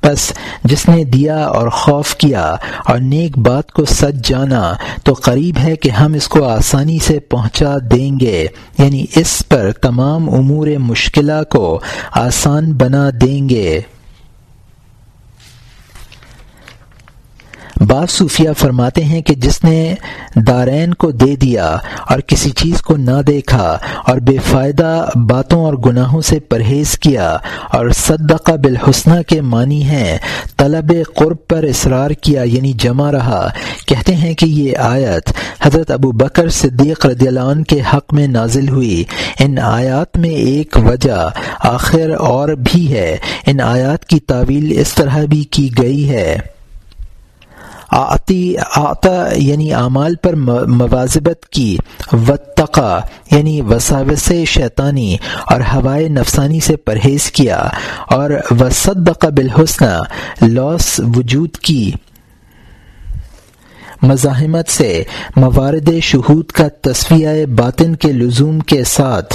S1: بس جس نے دیا اور خوف کیا اور نیک بات کو سچ جانا، تو قریب ہے کہ ہم اس کو آسانی سے پہنچا دیں گے۔ یعنی اس پر تمام امور مشکلہ کو آسان بنا دیں گے۔ بعض صوفیہ فرماتے ہیں کہ جس نے دارین کو دے دیا اور کسی چیز کو نہ دیکھا اور بے فائدہ باتوں اور گناہوں سے پرہیز کیا اور صدقہ بالحسنہ کے معنی ہیں، طلب قرب پر اصرار کیا یعنی جمع رہا۔ کہتے ہیں کہ یہ آیت حضرت ابو بکر صدیق رضی اللہ عنہ کے حق میں نازل ہوئی۔ ان آیات میں ایک وجہ آخر اور بھی ہے۔ ان آیات کی تعویل اس طرح بھی کی گئی ہے۔ آتی آتا یعنی اعمال پر مواظبت کی۔ وطقا یعنی وساوس شیطانی اور ہوائے نفسانی سے پرہیز کیا۔ اور وصدق بالحسن لوس وجود کی۔ مزاحمت سے موارد شہود کا تصفیہ باطن کے لزوم کے ساتھ۔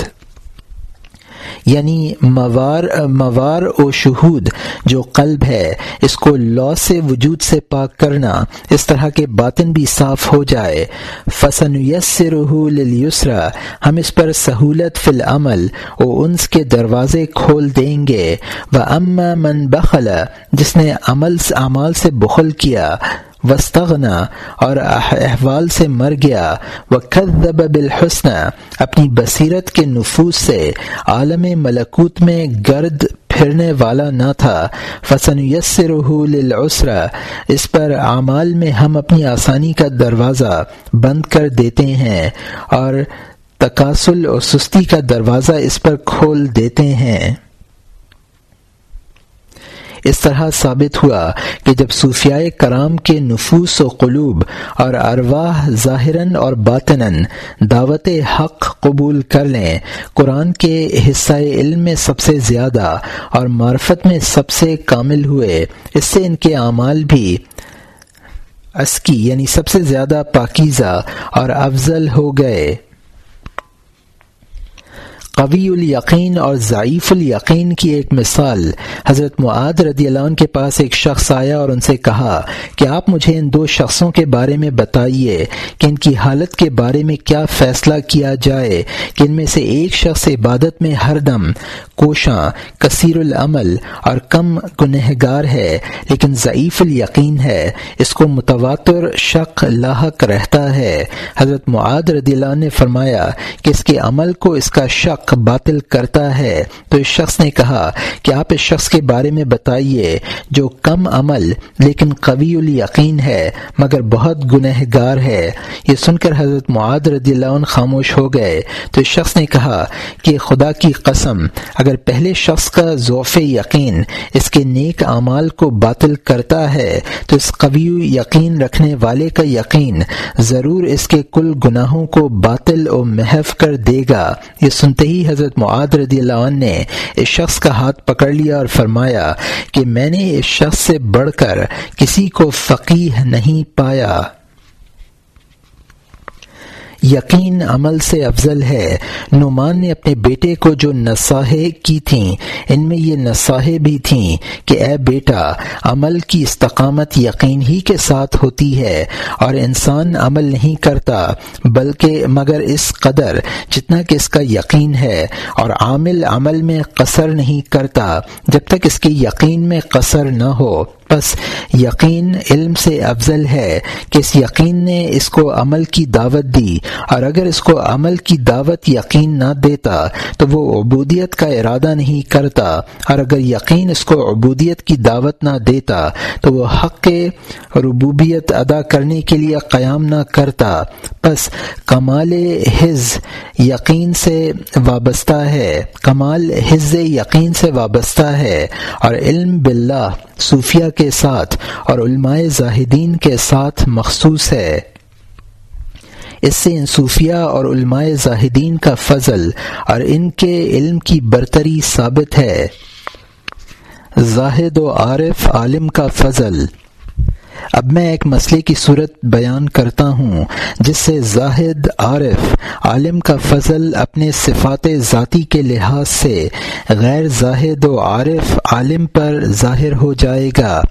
S1: یعنی موار موار و شہود جو قلب ہے، اس کو لو سے وجود سے پاک کرنا، اس طرح کے باطن بھی صاف ہو جائے۔ فسن یسر یسرا ہم اس پر سہولت فی العمل و انس کے دروازے کھول دیں گے۔ وہ اما من بخل، جس نے عمل، اعمال سے بخل کیا وسطنا اور احوال سے مر گیا۔ وہ خدب بالحسن اپنی بصیرت کے نفوذ سے عالم ملکوت میں گرد پھرنے والا نہ تھا۔ فسن یسر للعسرا اس پر اعمال میں ہم اپنی آسانی کا دروازہ بند کر دیتے ہیں اور تقاصل اور سستی کا دروازہ اس پر کھول دیتے ہیں۔ اس طرح ثابت ہوا کہ جب صوفیاء کرام کے نفوس و قلوب اور ارواح ظاہراً اور باطن دعوت حق قبول کر لیں، قرآن کے حصہ علم میں سب سے زیادہ اور معرفت میں سب سے کامل ہوئے، اس سے ان کے اعمال بھی اسکی یعنی سب سے زیادہ پاکیزہ اور افضل ہو گئے۔ قوی الیقین اور ضعیف الیقین کی ایک مثال۔ حضرت معاد رضی اللہ عنہ کے پاس ایک شخص آیا اور ان سے کہا کہ آپ مجھے ان دو شخصوں کے بارے میں بتائیے کہ ان کی حالت کے بارے میں کیا فیصلہ کیا جائے کہ ان میں سے ایک شخص عبادت میں ہر دم کوشاں، کثیر العمل اور کم گنہگار ہے، لیکن ضعیف الیقین ہے، اس کو متواتر شک لاحق رہتا ہے۔ حضرت معاد رضی اللہ عنہ نے فرمایا کہ اس کے عمل کو اس کا شک باطل کرتا ہے، تو اس شخص نے کہا کہ آپ اس شخص کے بارے میں بتائیے جو کم عمل لیکن قوی الیقین ہے، مگر بہت گنہ گار ہے۔ یہ سن کر حضرت معاد رضی اللہ عنہ خاموش ہو گئے۔ تو اس شخص نے کہا کہ خدا کی قسم، اگر پہلے شخص کا ذوف یقین اس کے نیک اعمال کو باطل کرتا ہے، تو اس قوی یقین رکھنے والے کا یقین ضرور اس کے کل گناہوں کو باطل و محف کر دے گا۔ یہ سنتے ہی حضرت معاد رضی اللہ عنہ نے اس شخص کا ہاتھ پکڑ لیا اور فرمایا کہ میں نے اس شخص سے بڑھ کر کسی کو فقیح نہیں پایا۔ یقین عمل سے افضل ہے۔ نعمان نے اپنے بیٹے کو جو نصاحے کی تھیں، ان میں یہ نصاحے بھی تھیں کہ اے بیٹا، عمل کی استقامت یقین ہی کے ساتھ ہوتی ہے اور انسان عمل نہیں کرتا، بلکہ مگر اس قدر جتنا کہ اس کا یقین ہے اور عامل عمل میں قصر نہیں کرتا، جب تک اس کے یقین میں قصر نہ ہو۔ بس یقین علم سے افضل ہے کہ اس یقین نے اس کو عمل کی دعوت دی اور اگر اس کو عمل کی دعوت یقین نہ دیتا تو وہ عبودیت کا ارادہ نہیں کرتا اور اگر یقین اس کو عبودیت کی دعوت نہ دیتا تو وہ حق کے ربوبیت ادا کرنے کے لیے قیام نہ کرتا۔ بس کمال حز یقین سے وابستہ ہے۔ کمال حز یقین سے وابستہ ہے اور علم باللہ صوفیہ کے ساتھ اور علماء زاہدین کے ساتھ مخصوص ہے۔ اس سے ان صوفیہ اور علماء زاہدین کا فضل اور ان کے علم کی برتری ثابت ہے۔ زاہد و عارف عالم کا فضل۔ اب میں ایک مسئلے کی صورت بیان کرتا ہوں، جس سے زاہد، عارف، عالم کا فضل اپنے صفات ذاتی کے لحاظ سے غیر زاہد و عارف عالم پر ظاہر ہو جائے گا۔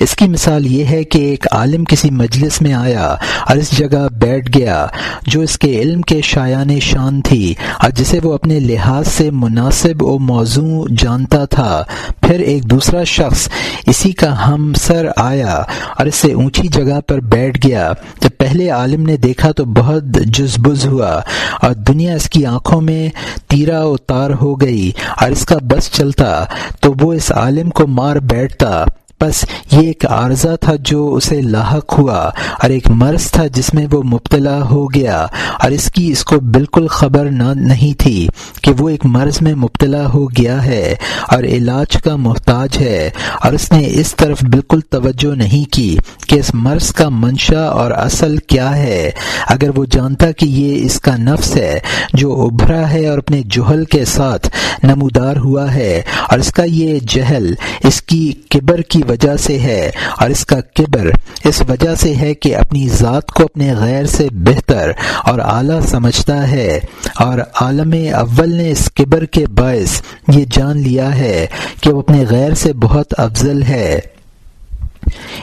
S1: اس کی مثال یہ ہے کہ ایک عالم کسی مجلس میں آیا اور اس جگہ بیٹھ گیا جو اس کے علم کے شایان شان تھی اور جسے وہ اپنے لحاظ سے مناسب و موضوع جانتا تھا۔ پھر ایک دوسرا شخص اسی کا ہم سر آیا اور سے اونچی جگہ پر بیٹھ گیا۔ جب پہلے عالم نے دیکھا تو بہت جزبز ہوا اور دنیا اس کی آنکھوں میں تیرا و تار ہو گئی اور اس کا بس چلتا تو وہ اس عالم کو مار بیٹھتا۔ بس یہ ایک عارضہ تھا جو اسے لاحق ہوا اور ایک مرض تھا جس میں وہ مبتلا ہو گیا اور اس کی اس کو بالکل خبر نہ نہیں تھی کہ وہ ایک مرض میں مبتلا ہو گیا ہے اور علاج کا محتاج ہے اور اس نے اس طرف بالکل توجہ نہیں کی کہ اس مرض کا منشا اور اصل کیا ہے۔ اگر وہ جانتا کہ یہ اس کا نفس ہے جو ابھرا ہے اور اپنے جہل کے ساتھ نمودار ہوا ہے اور اس کا یہ جہل اس کی کبر کی وجہ سے ہے اور اس کا کبر اس وجہ سے ہے کہ اپنی ذات کو اپنے غیر سے بہتر اور اعلیٰ سمجھتا ہے اور عالم اول نے اس کبر کے باعث یہ جان لیا ہے کہ وہ اپنے غیر سے بہت افضل ہے۔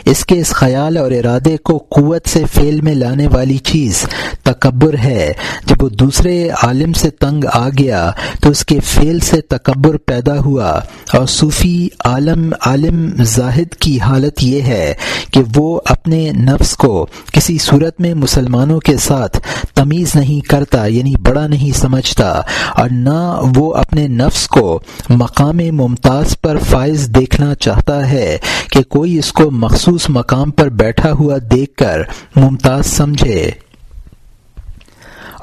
S1: اس کے اس خیال اور ارادے کو قوت سے فیل میں لانے والی چیز تکبر ہے۔ جب وہ دوسرے عالم سے تنگ آ گیا تو اس کے فیل سے تکبر پیدا ہوا اور صوفی عالم عالم زاہد کی حالت یہ ہے کہ وہ اپنے نفس کو کسی صورت میں مسلمانوں کے ساتھ تمیز نہیں کرتا یعنی بڑا نہیں سمجھتا اور نہ وہ اپنے نفس کو مقام ممتاز پر فائز دیکھنا چاہتا ہے کہ کوئی اس کو مخصوص مقام پر بیٹھا ہوا دیکھ کر ممتاز سمجھے۔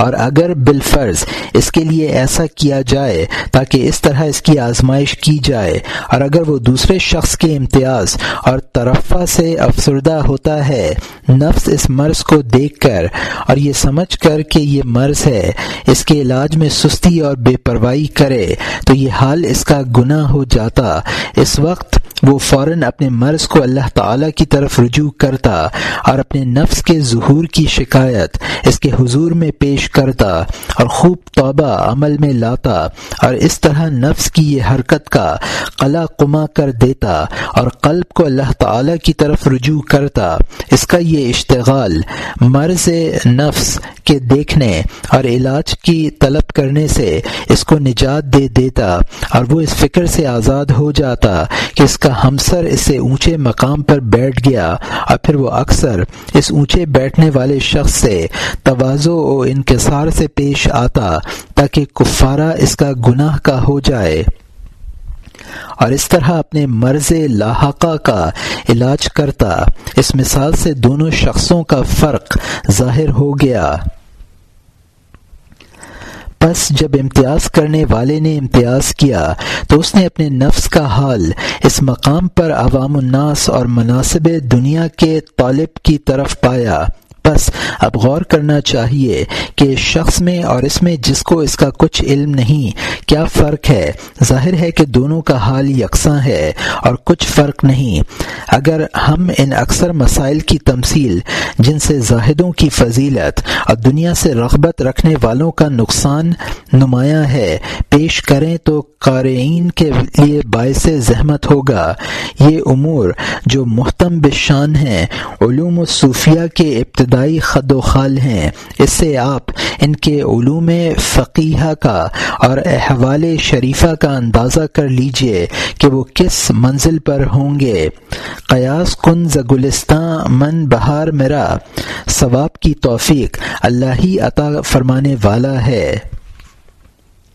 S1: اور اگر بالفرض اس کے لیے ایسا کیا جائے تاکہ اس طرح اس کی آزمائش کی جائے، اور اگر وہ دوسرے شخص کے امتیاز اور طرفہ سے افسردہ ہوتا ہے، نفس اس مرض کو دیکھ کر اور یہ سمجھ کر کہ یہ مرض ہے، اس کے علاج میں سستی اور بے پرواہی کرے، تو یہ حال اس کا گناہ ہو جاتا۔ اس وقت وہ فوراً اپنے مرض کو اللہ تعالی کی طرف رجوع کرتا اور اپنے نفس کے ظہور کی شکایت اس کے حضور میں پیش کرتا اور خوب توبہ عمل میں لاتا اور اس طرح نفس کی یہ حرکت کا قلا قما کر دیتا اور قلب کو اللہ تعالی کی طرف رجوع کرتا۔ اس کا یہ اشتغال مرض نفس کے دیکھنے اور علاج کی طلب کرنے سے اس کو نجات دے دیتا اور وہ اس فکر سے آزاد ہو جاتا کہ اس کا ہمسر اس سے اونچے مقام پر بیٹھ گیا اور پھر وہ اکثر اس اونچے بیٹھنے والے شخص سے توازو و انکسار سے پیش آتا تاکہ کفارہ اس کا گناہ کا ہو جائے۔ اور اس طرح اپنے مرض لاحقہ کا علاج کرتا۔ اس مثال سے دونوں شخصوں کا فرق ظاہر ہو گیا۔ پس جب امتیاز کرنے والے نے امتیاز کیا تو اس نے اپنے نفس کا حال اس مقام پر عوام الناس اور مناسب دنیا کے طالب کی طرف پایا۔ بس اب غور کرنا چاہیے کہ شخص میں اور اس میں جس کو اس کا کچھ علم نہیں، کیا فرق ہے؟ ظاہر ہے کہ دونوں کا حال یکساں ہے اور کچھ فرق نہیں۔ اگر ہم ان اکثر مسائل کی تمثیل، جن سے زاہدوں کی فضیلت اور دنیا سے رغبت رکھنے والوں کا نقصان نمایاں ہے، پیش کریں تو قارئین کے لیے باعث زحمت ہوگا۔ یہ امور جو محتم بشان ہیں، علوم و صوفیہ کے ابتدا خد و خال ہیں۔ اس سے آپ ان کے علوم فقیہ کا اور احوال شریفہ کا اندازہ کر لیجیے کہ وہ کس منزل پر ہوں گے۔ قیاس کن ز من بہار میرا۔ ثواب کی توفیق اللہ ہی عطا فرمانے والا ہے۔